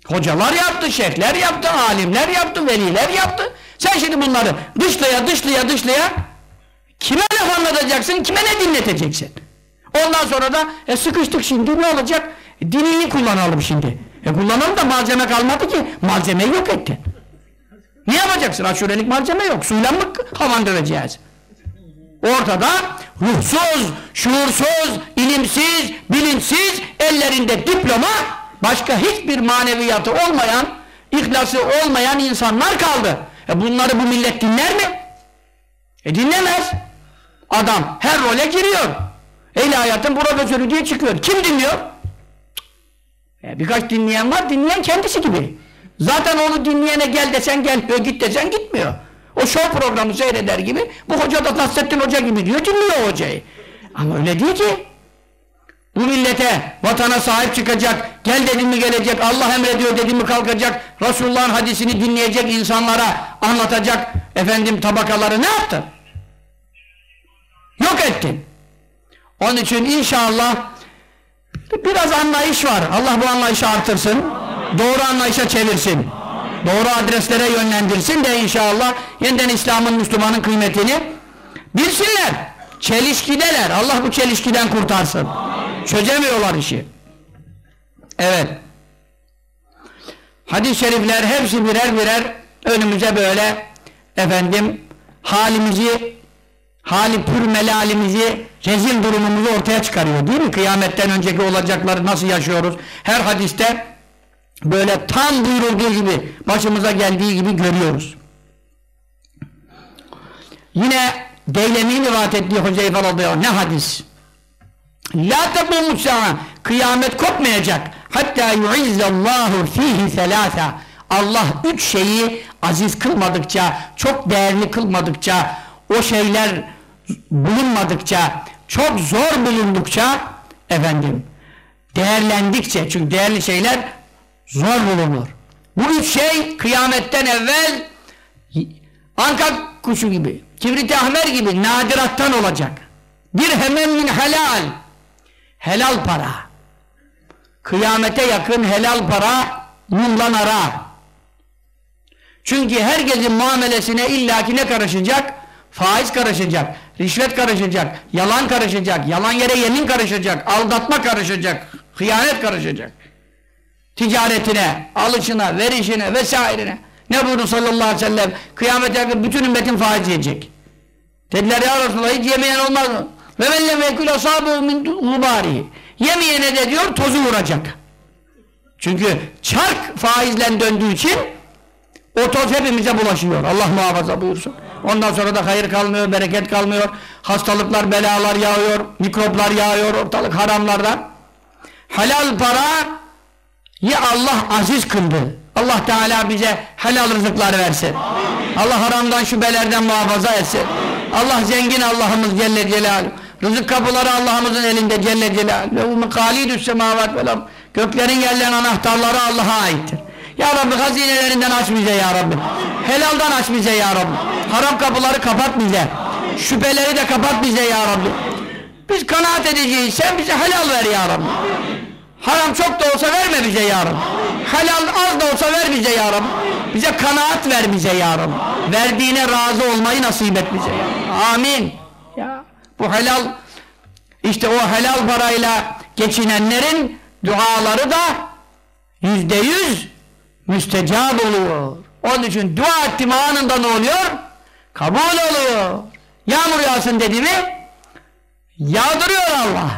Speaker 1: Hocalar yaptı, şeyhler yaptı, alimler yaptı, veliler yaptı. Sen şimdi bunları dışlaya, dışlaya, dışlaya kime laf anlatacaksın, kime ne dinleteceksin? Ondan sonra da e, sıkıştık şimdi ne olacak? E, dinini kullanalım şimdi. E kullanalım da malzeme kalmadı ki. Malzemeyi yok etti. Ne yapacaksın? Aşurelik malzeme yok. Suyla mı havan döveceğiz? Ortada ruhsuz, şuursuz, ilimsiz, bilinçsiz, ellerinde diploma, başka hiçbir maneviyatı olmayan, ihlası olmayan insanlar kaldı. E bunları bu millet dinler mi? E dinlemez. Adam her role giriyor. hayatın profesörü diye çıkıyor. Kim dinliyor? E birkaç dinleyen var, dinleyen kendisi gibi. Zaten onu dinleyene gel desen gelmiyor, git desen gitmiyor. O show programı seyreder gibi, bu hoca da Nasrettin Hoca gibi diyor, dinliyor hocayı. Ama öyle değil ki. Bu millete, vatana sahip çıkacak, gel dedim mi gelecek, Allah emrediyor dedim mi kalkacak, Resulullah'ın hadisini dinleyecek insanlara anlatacak efendim tabakaları ne yaptın? Yok ettin. Onun için inşallah biraz anlayış var. Allah bu anlayışı artırsın. Doğru anlayışa çevirsin. Doğru adreslere yönlendirsin de inşallah yeniden İslam'ın, Müslüman'ın kıymetini bilsinler. Çelişkideler. Allah bu çelişkiden kurtarsın. Çözemiyorlar işi. Evet. Hadis-i şerifler hepsi birer birer önümüze böyle efendim halimizi hali pür melalimizi rezil durumumuzu ortaya çıkarıyor değil mi? Kıyametten önceki olacakları nasıl yaşıyoruz? Her hadiste böyle tam buyurulduğu gibi başımıza geldiği gibi görüyoruz. Yine Deylemi'nin rivayet ettiği Huzeyfe radıyallahu ne hadis? La tebumu sa'a kıyamet kopmayacak. Hatta yuizzallahu fihi selasa Allah üç şeyi aziz kılmadıkça, çok değerli kılmadıkça, o şeyler bulunmadıkça, çok zor bulundukça efendim değerlendikçe çünkü değerli şeyler zor bulunur. Bu üç şey kıyametten evvel anka kuşu gibi, kibrit ahmer gibi nadirattan olacak. Bir hemen min helal helal para kıyamete yakın helal para mumlan ara. Çünkü herkesin muamelesine illaki ne karışacak? Faiz karışacak, rişvet karışacak, yalan karışacak, yalan yere yemin karışacak, aldatma karışacak, hıyanet karışacak. Ticaretine, alışına, verişine vesairene. Ne buyurdu sallallahu aleyhi ve sellem? Kıyamete yakın bütün ümmetin faiz yiyecek. Dediler ya Resulallah hiç yemeyen olmaz mı? Ve men lem yekul asabu min gubari. Yemeyene de diyor tozu vuracak. Çünkü çark faizle döndüğü için o toz hepimize bulaşıyor. Allah muhafaza buyursun. Ondan sonra da hayır kalmıyor, bereket kalmıyor. Hastalıklar, belalar yağıyor, mikroplar yağıyor ortalık haramlardan. Halal para ya Allah aziz kıldı. Allah Teala bize helal rızıklar versin. Amin. Allah haramdan şüphelerden muhafaza etsin. Allah zengin Allah'ımız Celle Celaluhu. Rızık kapıları Allah'ımızın elinde Celle Celaluhu. Lehu mekalidü's semavat vel ard. Göklerin yerlerin anahtarları Allah'a aittir. Ya Rabbi hazinelerinden aç bize ya Rabbi. Helaldan aç bize ya Rabbi. Haram kapıları kapat bize. Şüpheleri de kapat bize ya Rabbi. Biz kanaat edeceğiz. Sen bize helal ver ya Rabbi. Haram çok da olsa verme bize ya Rabbi. Helal az da olsa ver bize ya Rabbi. Bize kanaat ver bize ya Rabbi. Verdiğine razı olmayı nasip et bize ya Rabbi. Amin. Ya bu helal işte o helal parayla geçinenlerin duaları da yüzde yüz müstecab oluyor. Onun için dua ettim anında ne oluyor? Kabul oluyor. Yağmur yağsın dedi mi yağdırıyor Allah.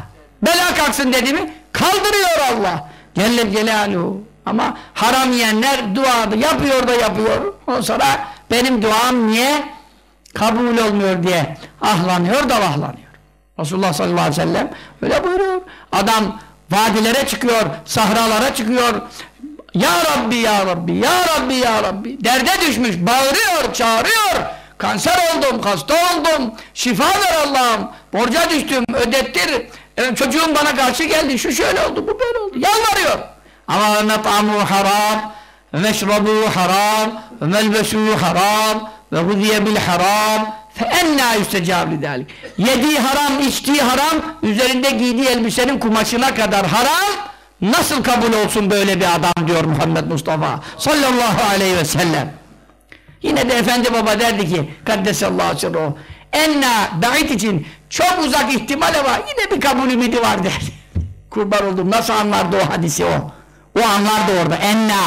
Speaker 1: Bela kalksın dedi mi kaldırıyor Allah. Celle Celaluhu. Ama haram yiyenler duada yapıyor da yapıyor. Ondan sonra benim duam niye kabul olmuyor diye ahlanıyor da vahlanıyor. Resulullah sallallahu aleyhi ve sellem öyle buyuruyor. Adam vadilere çıkıyor, sahralara çıkıyor. Ya Rabbi ya Rabbi ya Rabbi ya Rabbi derde düşmüş bağırıyor çağırıyor kanser oldum hasta oldum şifa ver Allah'ım borca düştüm ödettir evet, çocuğum bana karşı geldi şu şöyle oldu bu böyle oldu. Yalvarıyor. Ama ve met'amu haram ve meşrabu haram ve melbesu haram ve hudiye bil haram. Fe enna yüstecab lidalik yediği haram içtiği haram üzerinde giydiği elbisenin kumaşına kadar haram. Nasıl kabul olsun böyle bir adam diyor Muhammed Mustafa sallallahu aleyhi ve sellem. Yine de Efendi Baba derdi ki Kaddesallahu sirruhu enna ba'id için çok uzak ihtimal ama yine bir kabul ümidi var derdi. Kurban oldum nasıl anlardı o hadisi o. O anlardı orada enna.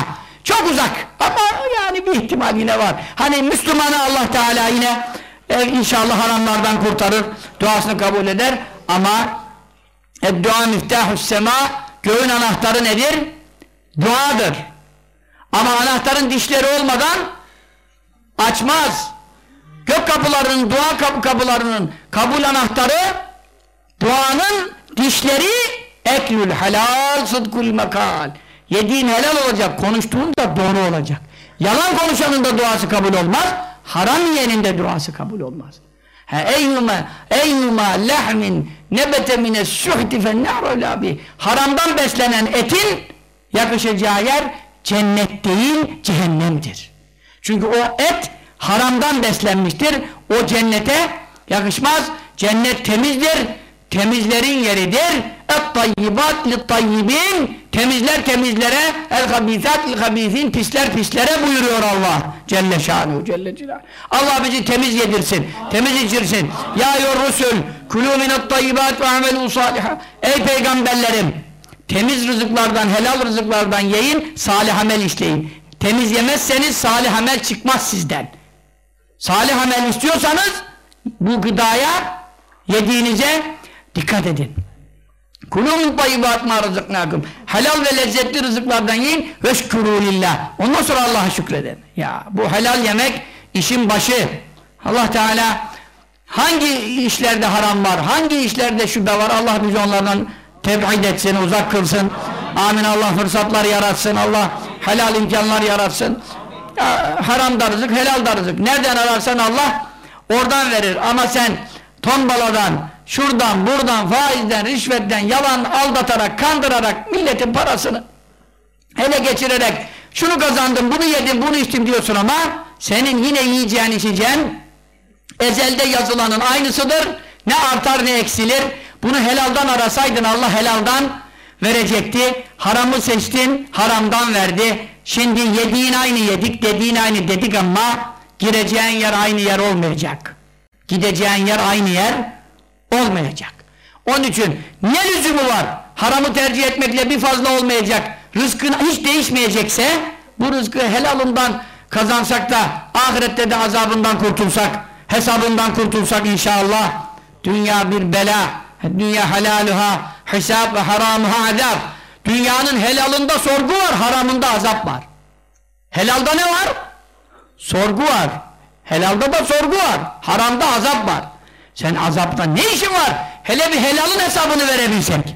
Speaker 1: Çok uzak ama yani bir ihtimal yine var. Hani Müslümanı Allah Teala yine e, inşallah haramlardan kurtarır. Duasını kabul eder ama dua miftahus sema Göğün anahtarı nedir? Duadır. Ama anahtarın dişleri olmadan açmaz. Gök kapılarının, dua kapı kapılarının kabul anahtarı duanın dişleri eklül helal sıdkul mekal. Yediğin helal olacak, konuştuğun da doğru olacak. Yalan konuşanın da duası kabul olmaz, haram yiyenin de duası kabul olmaz. Eyyuma eyyuma lahmin nebete mine suhti fennâru labi haramdan beslenen etin yakışacağı yer cennet değil cehennemdir. Çünkü o et haramdan beslenmiştir. O cennete yakışmaz. Cennet temizdir. Temizlerin yeridir. Et-tayyibat lit-tayyibin temizler temizlere el-habisat il-habisin pisler pislere buyuruyor Allah Celle şanuhu Celle Celaluhu Allah bizi temiz yedirsin temiz içirsin ya yor rusul kulû minet-tayyibat ve amelû saliha ey peygamberlerim temiz rızıklardan helal rızıklardan yiyin salih amel işleyin temiz yemezseniz salih amel çıkmaz sizden salih amel istiyorsanız bu gıdaya yediğinize dikkat edin Kulû tayyibat mâ rızıknâkım. Helal ve lezzetli rızıklardan yiyin. Veşkürû lillah. Ondan sonra Allah'a şükredin. Ya bu helal yemek işin başı. Allah Teala hangi işlerde haram var, hangi işlerde şüphe var Allah bizi onlardan teb'id etsin, uzak kılsın. Amin Allah fırsatlar yaratsın. Allah helal imkanlar yaratsın. Ya, haram da rızık, helal da rızık. Nereden ararsan Allah oradan verir. Ama sen tombaladan, şuradan, buradan, faizden, rişvetten, yalan aldatarak, kandırarak milletin parasını ele geçirerek şunu kazandım, bunu yedim, bunu içtim diyorsun ama senin yine yiyeceğin, içeceğin ezelde yazılanın aynısıdır. Ne artar ne eksilir. Bunu helaldan arasaydın Allah helaldan verecekti. Haramı seçtin, haramdan verdi. Şimdi yediğin aynı yedik, dediğin aynı dedik ama gireceğin yer aynı yer olmayacak. Gideceğin yer aynı yer olmayacak. Onun için ne lüzumu var? Haramı tercih etmekle bir fazla olmayacak. Rızkın hiç değişmeyecekse bu rızkı helalından kazansak da ahirette de azabından kurtulsak, hesabından kurtulsak inşallah dünya bir bela, dünya helaluha hesap ve haramuha azap. Dünyanın helalında sorgu var, haramında azap var. Helalda ne var? Sorgu var. Helalda da sorgu var. Haramda azap var. Sen azapta ne işin var? Hele bir helalın hesabını verebilsek.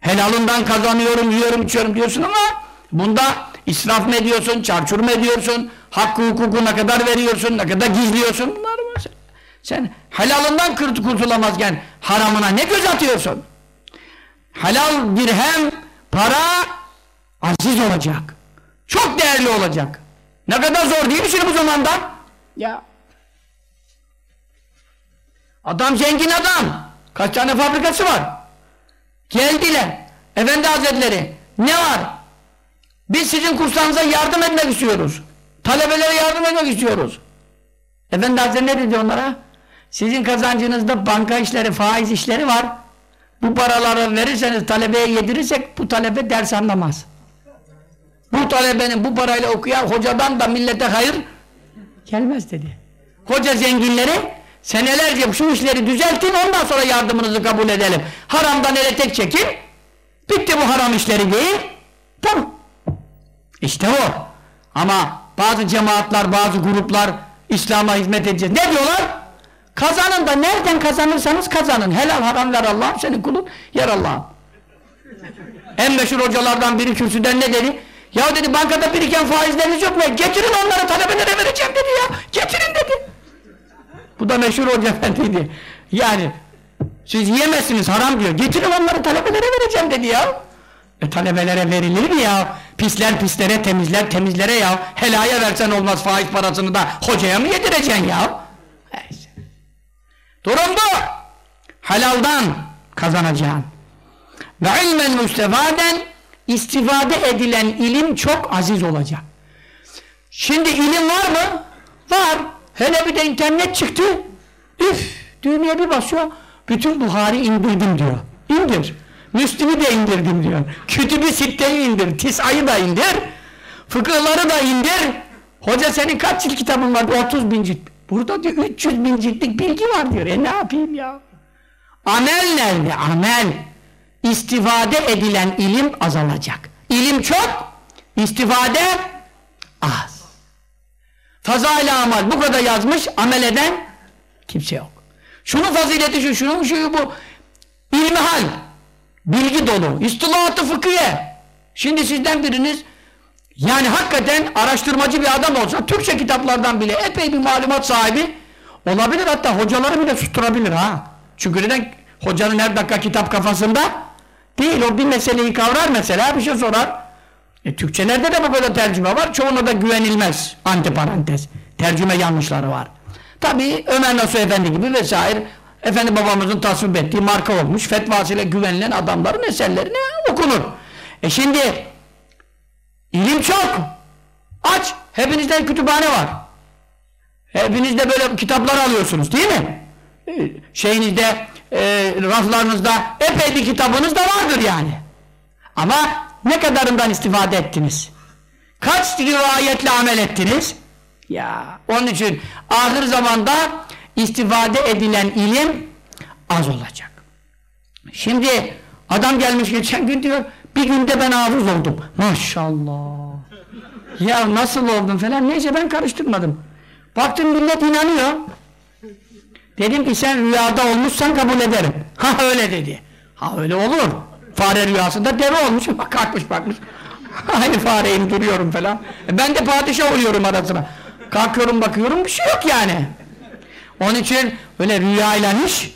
Speaker 1: Helalından kazanıyorum, yiyorum, içiyorum diyorsun ama bunda israf mı ediyorsun, çarçur mu ediyorsun, hakkı hukuku ne kadar veriyorsun, ne kadar gizliyorsun bunlar var. Sen helalından kurt- kurtulamazken haramına ne göz atıyorsun? Helal dirhem, para aziz olacak. Çok değerli olacak. Ne kadar zor değil mi şimdi bu zamanda? Ya. Adam zengin adam. Kaç tane fabrikası var? Geldiler. Efendi Hazretleri ne var? Biz sizin kurslarınıza yardım etmek istiyoruz. Talebelere yardım etmek istiyoruz. Efendi Hazretleri ne dedi onlara? Sizin kazancınızda banka işleri, faiz işleri var. Bu paraları verirseniz talebeye yedirirsek bu talebe ders anlamaz. Bu talebenin bu parayla okuyan hocadan da millete hayır gelmez dedi. Hoca zenginleri senelerce şu işleri düzeltin ondan sonra yardımınızı kabul edelim. Haramdan ele tek çekin. Bitti bu haram işleri değil. Tamam. İşte o. Ama bazı cemaatler, bazı gruplar İslam'a hizmet edeceğiz. Ne diyorlar? Kazanın da nereden kazanırsanız kazanın. Helal haram ver Allah'ım senin kulun yer Allah'ım. En meşhur hocalardan biri kürsüden ne dedi? Ya dedi bankada biriken faizleriniz yok mu? Getirin onları talebelere vereceğim dedi ya. Getirin dedi. Bu da meşhur hoca efendiydi. Yani siz yiyemezsiniz haram diyor. Getirin onları talebelere vereceğim dedi ya. E talebelere verilir mi ya? Pisler pislere, temizler temizlere ya. Helaya versen olmaz faiz parasını da hocaya mı yedireceksin ya? Neyse. Durum bu. Halaldan kazanacaksın. Ve ilmen müstefaden istifade edilen ilim çok aziz olacak. Şimdi ilim var mı? Var. Hele bir de internet çıktı. Üf, düğmeye bir basıyor. Bütün Buhari indirdim diyor. İndir. Müslüm'ü de indirdim diyor. Kütübü Sitte'yi indir. Tis'ayı da indir. Fıkıhları da indir. Hoca senin kaç cilt kitabın var? 30 bin cilt. Burada diyor 300 bin ciltlik bilgi var diyor. E ne yapayım ya? Amel nerede? Amel. İstifade edilen ilim azalacak. İlim çok, istifade az. Fazayla amal bu kadar yazmış, amel eden kimse yok. Şunun fazileti şu, şunun şu bu. İlmihal, bilgi dolu, istilahatı fıkhiye. Şimdi sizden biriniz yani hakikaten araştırmacı bir adam olsa Türkçe kitaplardan bile epey bir malumat sahibi olabilir hatta hocaları bile susturabilir ha. Çünkü neden? Hocanın her dakika kitap kafasında değil. O bir meseleyi kavrar mesela bir şey sorar. E, Türkçelerde de bu kadar tercüme var. Çoğuna da güvenilmez. Antiparantez. Tercüme yanlışları var. Tabi Ömer Nasuh Efendi gibi vesaire Efendi babamızın tasvip ettiği marka olmuş fetvasıyla güvenilen adamların eserleri ne okunur. E şimdi ilim çok. Aç. Hepinizde kütüphane var. Hepinizde böyle kitaplar alıyorsunuz değil mi? Şeyinizde e, raflarınızda epey bir kitabınız da vardır yani. Ama ne kadarından istifade ettiniz? Kaç rivayetle amel ettiniz? Ya onun için ahir zamanda istifade edilen ilim az olacak. Şimdi adam gelmiş geçen gün diyor bir günde ben hafız oldum. Maşallah. Ya nasıl oldun falan neyse ben karıştırmadım. Baktım millet inanıyor. Dedim ki sen rüyada olmuşsan kabul ederim. Ha öyle dedi. Ha öyle olur. Fare rüyasında deve olmuş. Bak kalkmış bakmış. Aynı fareyim duruyorum falan. E ben de padişah oluyorum arasına. Kalkıyorum bakıyorum bir şey yok yani. Onun için öyle rüyayla iş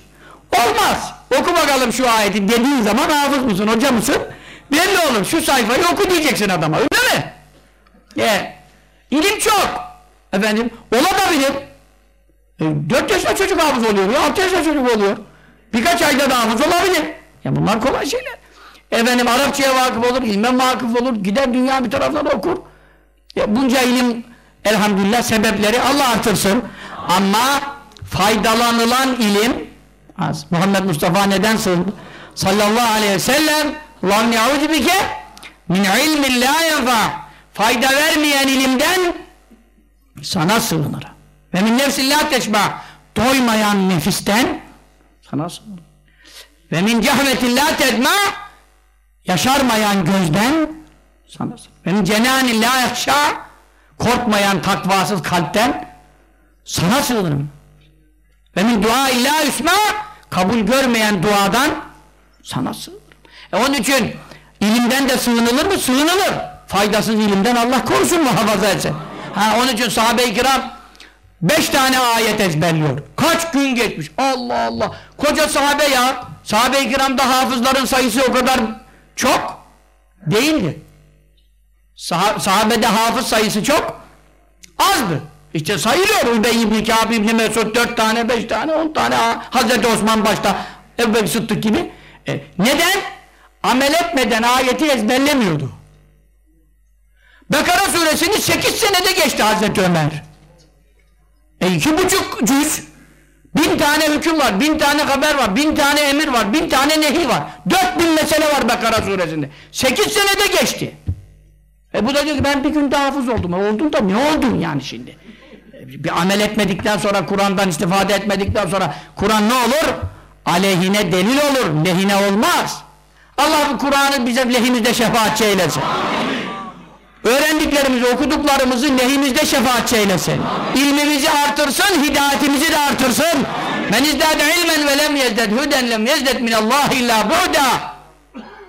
Speaker 1: olmaz. Oku bakalım şu ayeti dediğin zaman hafız mısın hoca mısın? Belli olur. Şu sayfayı oku diyeceksin adama. Öyle mi? E, ilim çok. Efendim olabilir. E, 4 yaşında çocuk hafız oluyor. ya, 6 yaşında çocuk oluyor. Birkaç ayda da hafız olabilir. Ya bunlar kolay şeyler. Efendim Arapçaya vakıf olur, ilme vakıf olur, gider dünya bir taraftan okur. Ya bunca ilim elhamdülillah sebepleri Allah artırsın. Ama faydalanılan ilim az. Muhammed Mustafa neden sığındı? Sallallahu aleyhi ve sellem Allah'ım ya'udu bike min ilmin la yenfa fayda vermeyen ilimden sana sığınırım. Ve min nefsin la teşba doymayan nefisten sana sığınırım. Ve min cehmetin la tedma yaşarmayan gözden sana sığınırım. Ve min cenanin la yakşa korkmayan takvasız kalpten sana sığınırım. Ve min dua illa üsma kabul görmeyen duadan sana sığınırım. E onun için ilimden de sığınılır mı? Sığınılır. Faydasız ilimden Allah korusun muhafaza etsin. Ha, onun için sahabe-i kiram Beş tane ayet ezberliyor. Kaç gün geçmiş. Allah Allah. Koca sahabe ya. Sahabe-i kiramda hafızların sayısı o kadar çok değildir. Sah sahabede hafız sayısı çok azdı. İşte sayılıyor Übey ibn Kâb ibn Mesud dört tane, beş tane, on tane Hazreti Osman başta Ebu Sıddık gibi. E, neden? Amel etmeden ayeti ezberlemiyordu. Bekara suresini sekiz senede geçti Hazreti Ömer. E iki buçuk cüz. Bin tane hüküm var, bin tane haber var, bin tane emir var, bin tane nehi var. Dört bin mesele var Bekara suresinde. Sekiz senede geçti. E bu da diyor ki ben bir günde hafız oldum. E oldun da ne oldun yani şimdi? E bir amel etmedikten sonra, Kur'an'dan istifade etmedikten sonra Kur'an ne olur? Aleyhine delil olur, lehine olmaz. Allah bu Kur'an'ı bize lehimizde şefaatçi eylesin. Öğrendiklerimizi, okuduklarımızı lehimizde şefaatçi eylesin. İlmimizi artırsın, hidayetimizi de artırsın. Men izdâde ilmen ve lem yezded hüden lem yezded minallâhi illâ bu'da.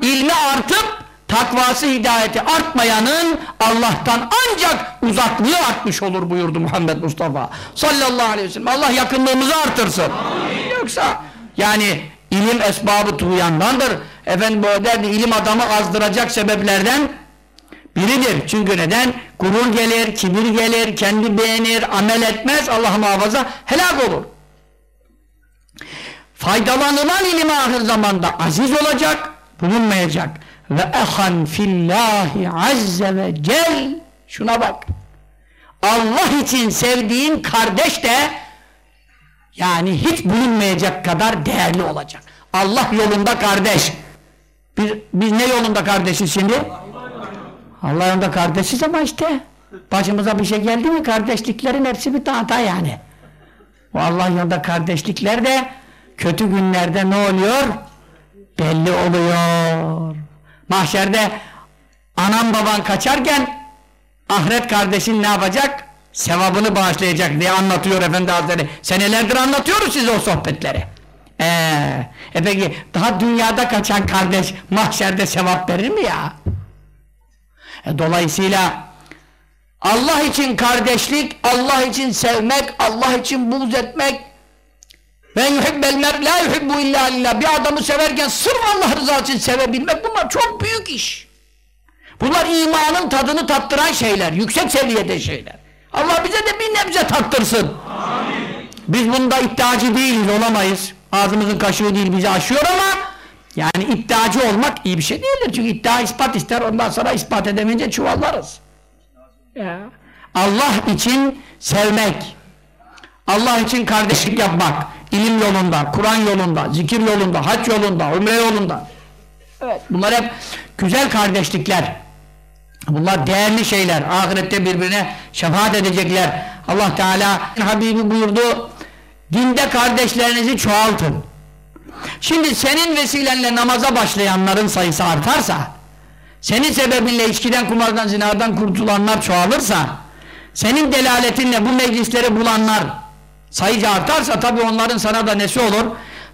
Speaker 1: İlmi artıp takvası hidayeti artmayanın Allah'tan ancak uzaklığı artmış olur buyurdu Muhammed Mustafa sallallahu aleyhi ve sellem. Allah yakınlığımızı artırsın. Amin. Yoksa yani ilim esbabı tuğyandandır. Efendim bu derdi ilim adamı azdıracak sebeplerden biridir. Çünkü neden? Gurur gelir, kibir gelir, kendi beğenir, amel etmez, Allah muhafaza helak olur. Faydalanılan ilim ahir zamanda aziz olacak, bulunmayacak. Ve ehan fillahi azze ve cel şuna bak. Allah için sevdiğin kardeş de yani hiç bulunmayacak kadar değerli olacak. Allah yolunda kardeş. Biz, biz ne yolunda kardeşiz şimdi? Allah yolunda kardeşiz ama işte başımıza bir şey geldi mi kardeşliklerin hepsi bir tahta yani. O Allah yolunda kardeşlikler de kötü günlerde ne oluyor? Belli oluyor. Mahşerde anan baban kaçarken ahiret kardeşin ne yapacak? Sevabını bağışlayacak diye anlatıyor Efendi Hazretleri. Senelerdir anlatıyoruz size o sohbetleri. Ee, e peki daha dünyada kaçan kardeş mahşerde sevap verir mi ya? E, dolayısıyla Allah için kardeşlik, Allah için sevmek, Allah için buğz etmek ben yuhibbel mer la yuhibbu illa lillah bir adamı severken sırf Allah rızası için sevebilmek bunlar çok büyük iş. Bunlar imanın tadını tattıran şeyler, yüksek seviyede şeyler. Allah bize de bir nebze tattırsın. Amin. Biz bunda iddiacı değiliz, olamayız. Ağzımızın kaşığı değil bizi aşıyor ama yani iddiacı olmak iyi bir şey değildir. Çünkü iddia ispat ister, ondan sonra ispat edemeyince çuvallarız. Ya. Allah için sevmek, Allah için kardeşlik yapmak, ilim yolunda, Kur'an yolunda, zikir yolunda, hac yolunda, umre yolunda. Evet. Bunlar hep güzel kardeşlikler. Bunlar değerli şeyler. Ahirette birbirine şefaat edecekler. Allah Teala Habibi buyurdu. Dinde kardeşlerinizi çoğaltın. Şimdi senin vesilenle namaza başlayanların sayısı artarsa, senin sebebinle içkiden, kumardan, zinadan kurtulanlar çoğalırsa, senin delaletinle bu meclisleri bulanlar sayıca artarsa tabi onların sana da nesi olur?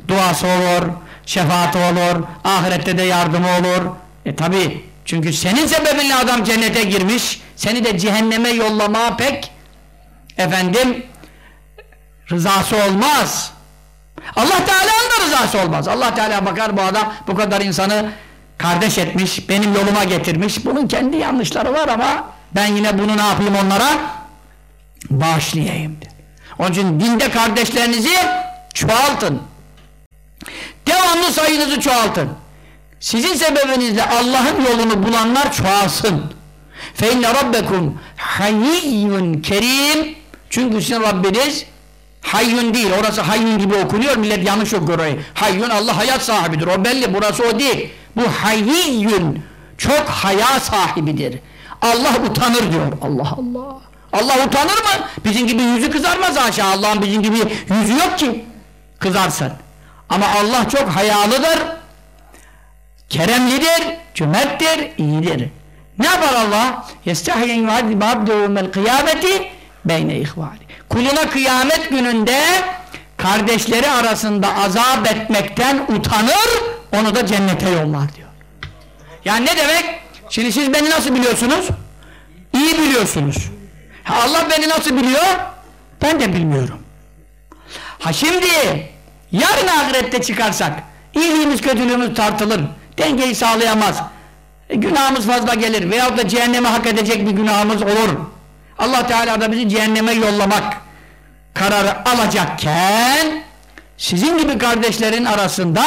Speaker 1: Duası olur, şefaati olur, ahirette de yardımı olur. E tabi çünkü senin sebebinle adam cennete girmiş, seni de cehenneme yollamaya pek efendim rızası olmaz. Allah Teala'nın da rızası olmaz. Allah Teala bakar bu adam bu kadar insanı kardeş etmiş, benim yoluma getirmiş. Bunun kendi yanlışları var ama ben yine bunu ne yapayım onlara? Bağışlayayım. Onun için dinde kardeşlerinizi çoğaltın. Devamlı sayınızı çoğaltın. Sizin sebebinizle Allah'ın yolunu bulanlar çoğalsın. فَاِنَّ رَبَّكُمْ حَيِّيٌّ kerim Çünkü sizin Rabbiniz Hayyun değil. Orası hayyun gibi okunuyor. Millet yanlış okuyor orayı. Hayyun Allah hayat sahibidir. O belli. Burası o değil. Bu hayyun. Çok haya sahibidir. Allah utanır diyor. Allah Allah. Allah utanır mı? Bizim gibi yüzü kızarmaz aşağı. Allah'ın bizim gibi yüzü yok ki. Kızarsın. Ama Allah çok hayalıdır. Keremlidir. Cömerttir. iyidir. Ne yapar Allah? يَسْتَحْيَنْ يُعَدِّبَ عَبْدُهُ مَا الْقِيَامَةِ بَيْنَ إِخْوَانِ kuluna kıyamet gününde kardeşleri arasında azap etmekten utanır onu da cennete yollar diyor. Yani ne demek? Şimdi siz beni nasıl biliyorsunuz? İyi biliyorsunuz. Allah beni nasıl biliyor? Ben de bilmiyorum. Ha şimdi yarın ahirette çıkarsak iyiliğimiz kötülüğümüz tartılır. Dengeyi sağlayamaz. E, günahımız fazla gelir veyahut da cehenneme hak edecek bir günahımız olur. Allah Teala da bizi cehenneme yollamak kararı alacakken sizin gibi kardeşlerin arasında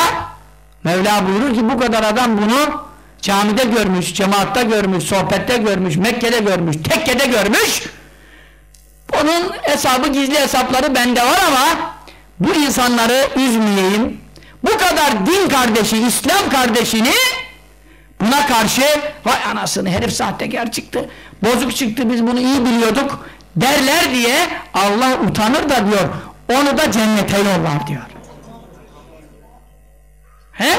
Speaker 1: Mevla buyurur ki bu kadar adam bunu camide görmüş, cemaatte görmüş, sohbette görmüş, Mekke'de görmüş, tekkede görmüş. Onun hesabı gizli hesapları bende var ama bu insanları üzmeyeyim. Bu kadar din kardeşi, İslam kardeşini buna karşı vay anasını herif sahtekar çıktı, bozuk çıktı biz bunu iyi biliyorduk derler diye Allah utanır da diyor onu da cennete yollar diyor. He?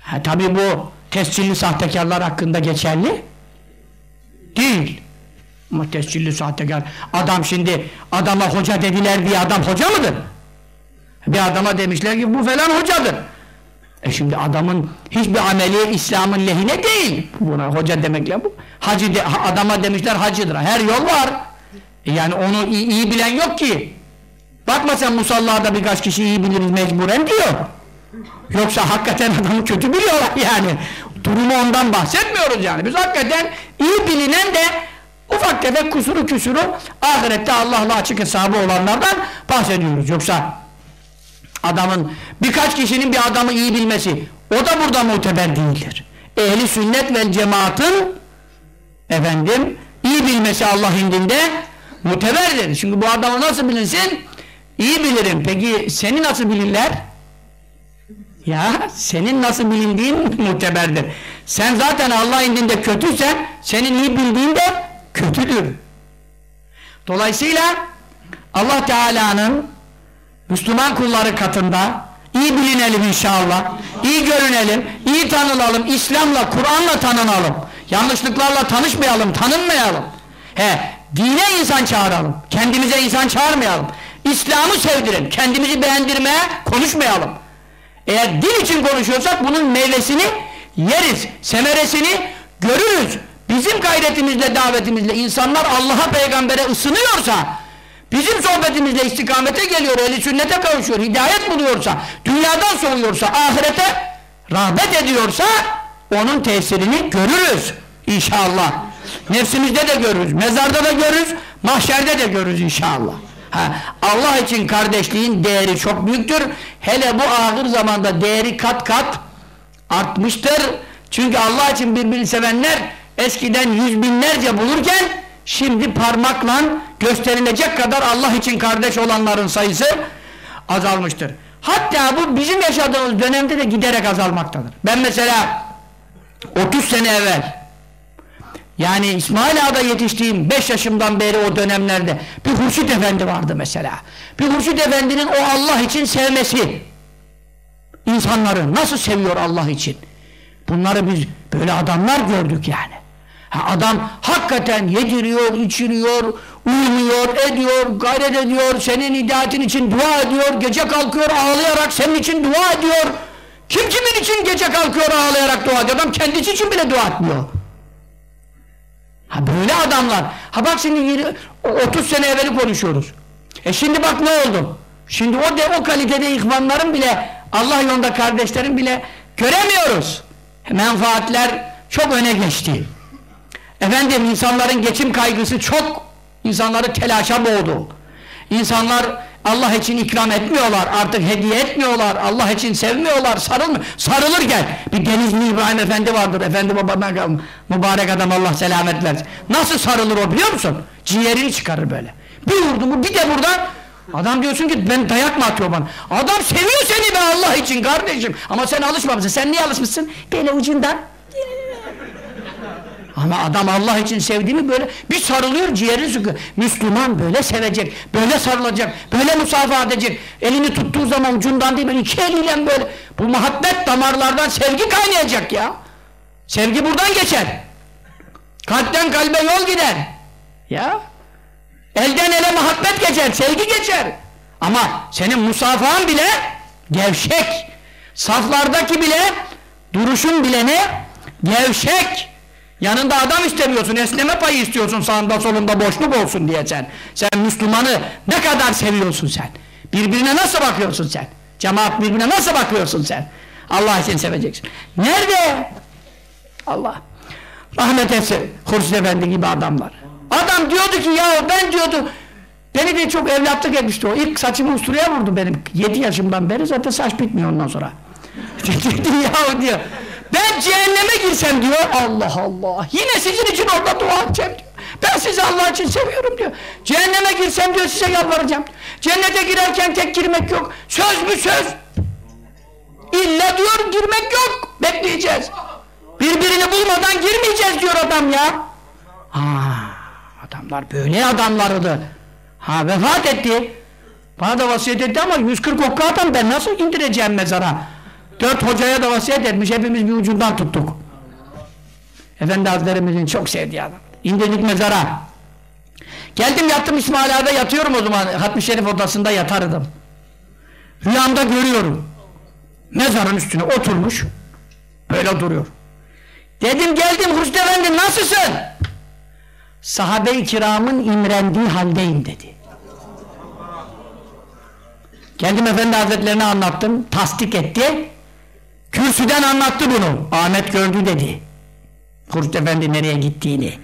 Speaker 1: Ha tabi bu tescilli sahtekarlar hakkında geçerli değil. Ama tescilli sahtekar adam şimdi adama hoca dediler diye adam hoca mıdır? Bir adama demişler ki bu falan hocadır. E şimdi adamın hiçbir ameli İslam'ın lehine değil. Buna hoca demekle bu. Hacı de, adama demişler hacıdır. Her yol var. E yani onu iyi, iyi bilen yok ki. Bakma sen musallada birkaç kişi iyi biliriz mecburen diyor. Yoksa hakikaten adamı kötü biliyorlar yani. Durumu ondan bahsetmiyoruz yani. Biz hakikaten iyi bilinen de ufak tefek kusuru küsuru ahirette Allah'la açık hesabı olanlardan bahsediyoruz. Yoksa adamın birkaç kişinin bir adamı iyi bilmesi o da burada muteber değildir. Ehli sünnet ve cemaatın efendim iyi bilmesi Allah indinde muteberdir. Çünkü bu adamı nasıl bilirsin? İyi bilirim. Peki seni nasıl bilirler? Ya senin nasıl bilindiğin muteberdir. Sen zaten Allah indinde kötüsen senin iyi bildiğin de kötüdür. Dolayısıyla Allah Teala'nın Müslüman kulları katında iyi bilinelim inşallah. iyi görünelim, iyi tanınalım, İslam'la, Kur'an'la tanınalım. Yanlışlıklarla tanışmayalım, tanınmayalım. He, dine insan çağıralım. Kendimize insan çağırmayalım. İslam'ı sevdirelim. Kendimizi beğendirmeye konuşmayalım. Eğer din için konuşuyorsak bunun meyvesini yeriz. Semeresini görürüz. Bizim gayretimizle, davetimizle insanlar Allah'a, peygambere ısınıyorsa bizim sohbetimizle istikamete geliyor, eli sünnete kavuşuyor, hidayet buluyorsa, dünyadan soğuyorsa, ahirete rağbet ediyorsa onun tesirini görürüz inşallah. Nefsimizde de görürüz, mezarda da görürüz, mahşerde de görürüz inşallah. Ha, Allah için kardeşliğin değeri çok büyüktür. Hele bu ahir zamanda değeri kat kat artmıştır. Çünkü Allah için birbirini sevenler eskiden yüz binlerce bulurken şimdi parmakla gösterilecek kadar Allah için kardeş olanların sayısı azalmıştır. Hatta bu bizim yaşadığımız dönemde de giderek azalmaktadır. Ben mesela 30 sene evvel yani İsmail Ağa'da yetiştiğim 5 yaşımdan beri o dönemlerde bir Hurşit Efendi vardı mesela. Bir Hurşit Efendi'nin o Allah için sevmesi insanları nasıl seviyor Allah için? Bunları biz böyle adamlar gördük yani. Adam hakikaten yediriyor, içiriyor, uyumuyor, ediyor, gayret ediyor, senin hidayetin için dua ediyor, gece kalkıyor ağlayarak senin için dua ediyor. Kim kimin için gece kalkıyor ağlayarak dua ediyor? Adam kendisi için bile dua etmiyor. Ha böyle adamlar. Ha bak şimdi 30 sene evveli konuşuyoruz. E şimdi bak ne oldu? Şimdi o de o kalitede ihvanların bile Allah yolunda kardeşlerin bile göremiyoruz. Menfaatler çok öne geçti. Efendim insanların geçim kaygısı çok insanları telaşa boğdu. İnsanlar Allah için ikram etmiyorlar, artık hediye etmiyorlar, Allah için sevmiyorlar, sarılmıyor. Sarılır gel. Bir Denizli İbrahim Efendi vardır, Efendi babadan mübarek adam Allah selamet versin. Nasıl sarılır o biliyor musun? Ciğerini çıkarır böyle. Bir vurdu mu bir de buradan Adam diyorsun ki ben dayak mı atıyor bana? Adam seviyor seni be Allah için kardeşim. Ama sen alışmamışsın. Sen niye alışmışsın? Böyle ucundan. Ama adam Allah için sevdiğimi böyle bir sarılıyor ciğerini sıkıyor. Müslüman böyle sevecek, böyle sarılacak, böyle musafaha edecek. Elini tuttuğu zaman ucundan değil böyle iki eliyle böyle. Bu muhabbet damarlardan sevgi kaynayacak ya. Sevgi buradan geçer. Kalpten kalbe yol gider. Ya. Elden ele muhabbet geçer, sevgi geçer. Ama senin musafahan bile gevşek. Saflardaki bile duruşun bile ne? Gevşek. Yanında adam istemiyorsun, esneme payı istiyorsun sağında solunda boşluk olsun diye sen. Sen Müslümanı ne kadar seviyorsun sen? Birbirine nasıl bakıyorsun sen? Cemaat birbirine nasıl bakıyorsun sen? Allah için seveceksin. Nerede? Allah. Rahmet etsin Hurşit Efendi gibi adamlar. Adam diyordu ki ya ben diyordu beni de çok evlatlık etmişti o. İlk saçımı usturuya vurdu benim 7 yaşımdan beri zaten saç bitmiyor ondan sonra. Ya diyor. Cehenneme girsem diyor Allah Allah. Yine sizin için orada dua edeceğim diyor. Ben sizi Allah için seviyorum diyor. Cehenneme girsem diyor size yalvaracağım. Cennete girerken tek girmek yok. Söz mü söz? İlla diyor girmek yok. Bekleyeceğiz. Birbirini bulmadan girmeyeceğiz diyor adam ya. Ha, adamlar böyle adamlarıydı. Ha vefat etti. Bana da vasiyet etti ama 140 okka adam ben nasıl indireceğim mezara? Dört hocaya da vasiyet etmiş hepimiz bir ucundan tuttuk. Efendi Hazretlerimizin çok sevdiği adam. İndirdik mezara. Geldim yattım İsmail yatıyorum o zaman. Hatmi Şerif odasında yatardım. Rüyamda görüyorum. Mezarın üstüne oturmuş. Böyle duruyor. Dedim geldim Hüsnü Efendi nasılsın? Sahabe-i kiramın imrendiği haldeyim dedi. Geldim Efendi Hazretlerine anlattım. Tasdik etti. Kürsüden anlattı bunu. Ahmet gördü dedi. Hüsnü Efendi nereye gittiğini.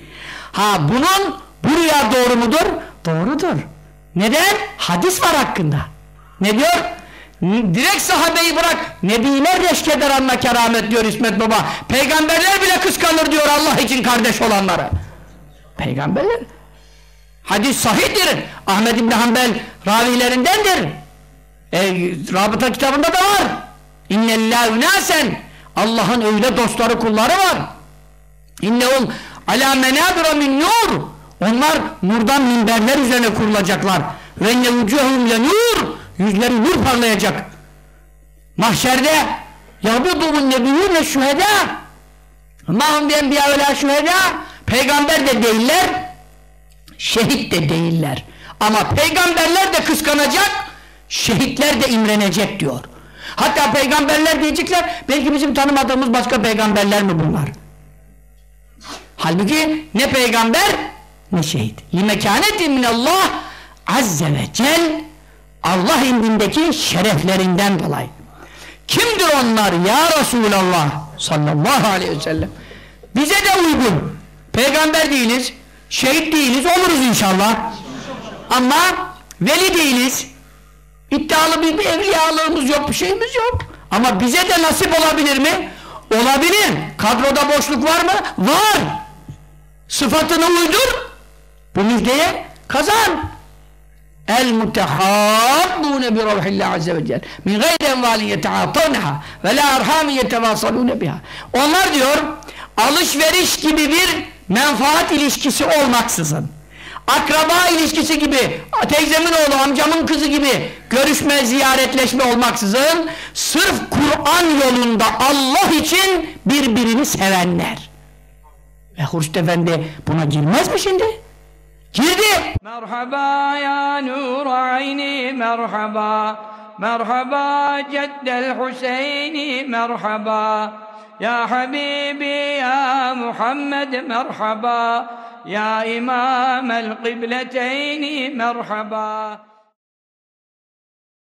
Speaker 1: Ha bunun bu rüya doğru mudur? Doğrudur. Neden? Hadis var hakkında. Ne diyor? Direkt sahabeyi bırak. Nebiler reşkeder anla keramet diyor İsmet Baba. Peygamberler bile kıskanır diyor Allah için kardeş olanları. Peygamberler. Hadis sahihdir. Ahmed İbni Hanbel ravilerindendir. E, rabıta kitabında da var. İnnellâhu nâsen. Allah'ın öyle dostları kulları var. İnnehum alâ menâbira min nur. Onlar nurdan minberler üzerine kurulacaklar. Ve enne vücuhum le nur. Yüzleri nur parlayacak. Mahşerde yabudumun nebiyyûne şühedâ. Mahum bi enbiya ve la şühedâ. Peygamber de değiller. Şehit de değiller. Ama peygamberler de kıskanacak. Şehitler de imrenecek diyor. Hatta peygamberler diyecekler belki bizim tanımadığımız başka peygamberler mi bunlar? Halbuki ne peygamber ne şehit. Limekânetin minallah azze ve cel Allah indindeki şereflerinden dolayı. Kimdir onlar ya Resulallah sallallahu aleyhi ve sellem? Bize de uygun. Peygamber değiliz, şehit değiliz, oluruz inşallah. Ama veli değiliz. İddialı bir, bir evliyalığımız yok, bir şeyimiz yok. Ama bize de nasip olabilir mi? Olabilir. Kadroda boşluk var mı? Var. Sıfatını uydur. Bu müjdeye kazan. El mutehabbune bi ruhillah azze ve celle min gayri envalin yeteatavneha ve la arhamin yetevasalune biha. Onlar diyor alışveriş gibi bir menfaat ilişkisi olmaksızın akraba ilişkisi gibi, teyzemin oğlu, amcamın kızı gibi görüşme, ziyaretleşme olmaksızın sırf Kur'an yolunda Allah için birbirini sevenler. Ve Hurşit Efendi buna girmez mi şimdi? Girdi!
Speaker 2: Merhaba ya nur ayni merhaba Merhaba ceddel Hüseyni merhaba Ya Habibi ya Muhammed merhaba يا إمام القبلتين مرحبا.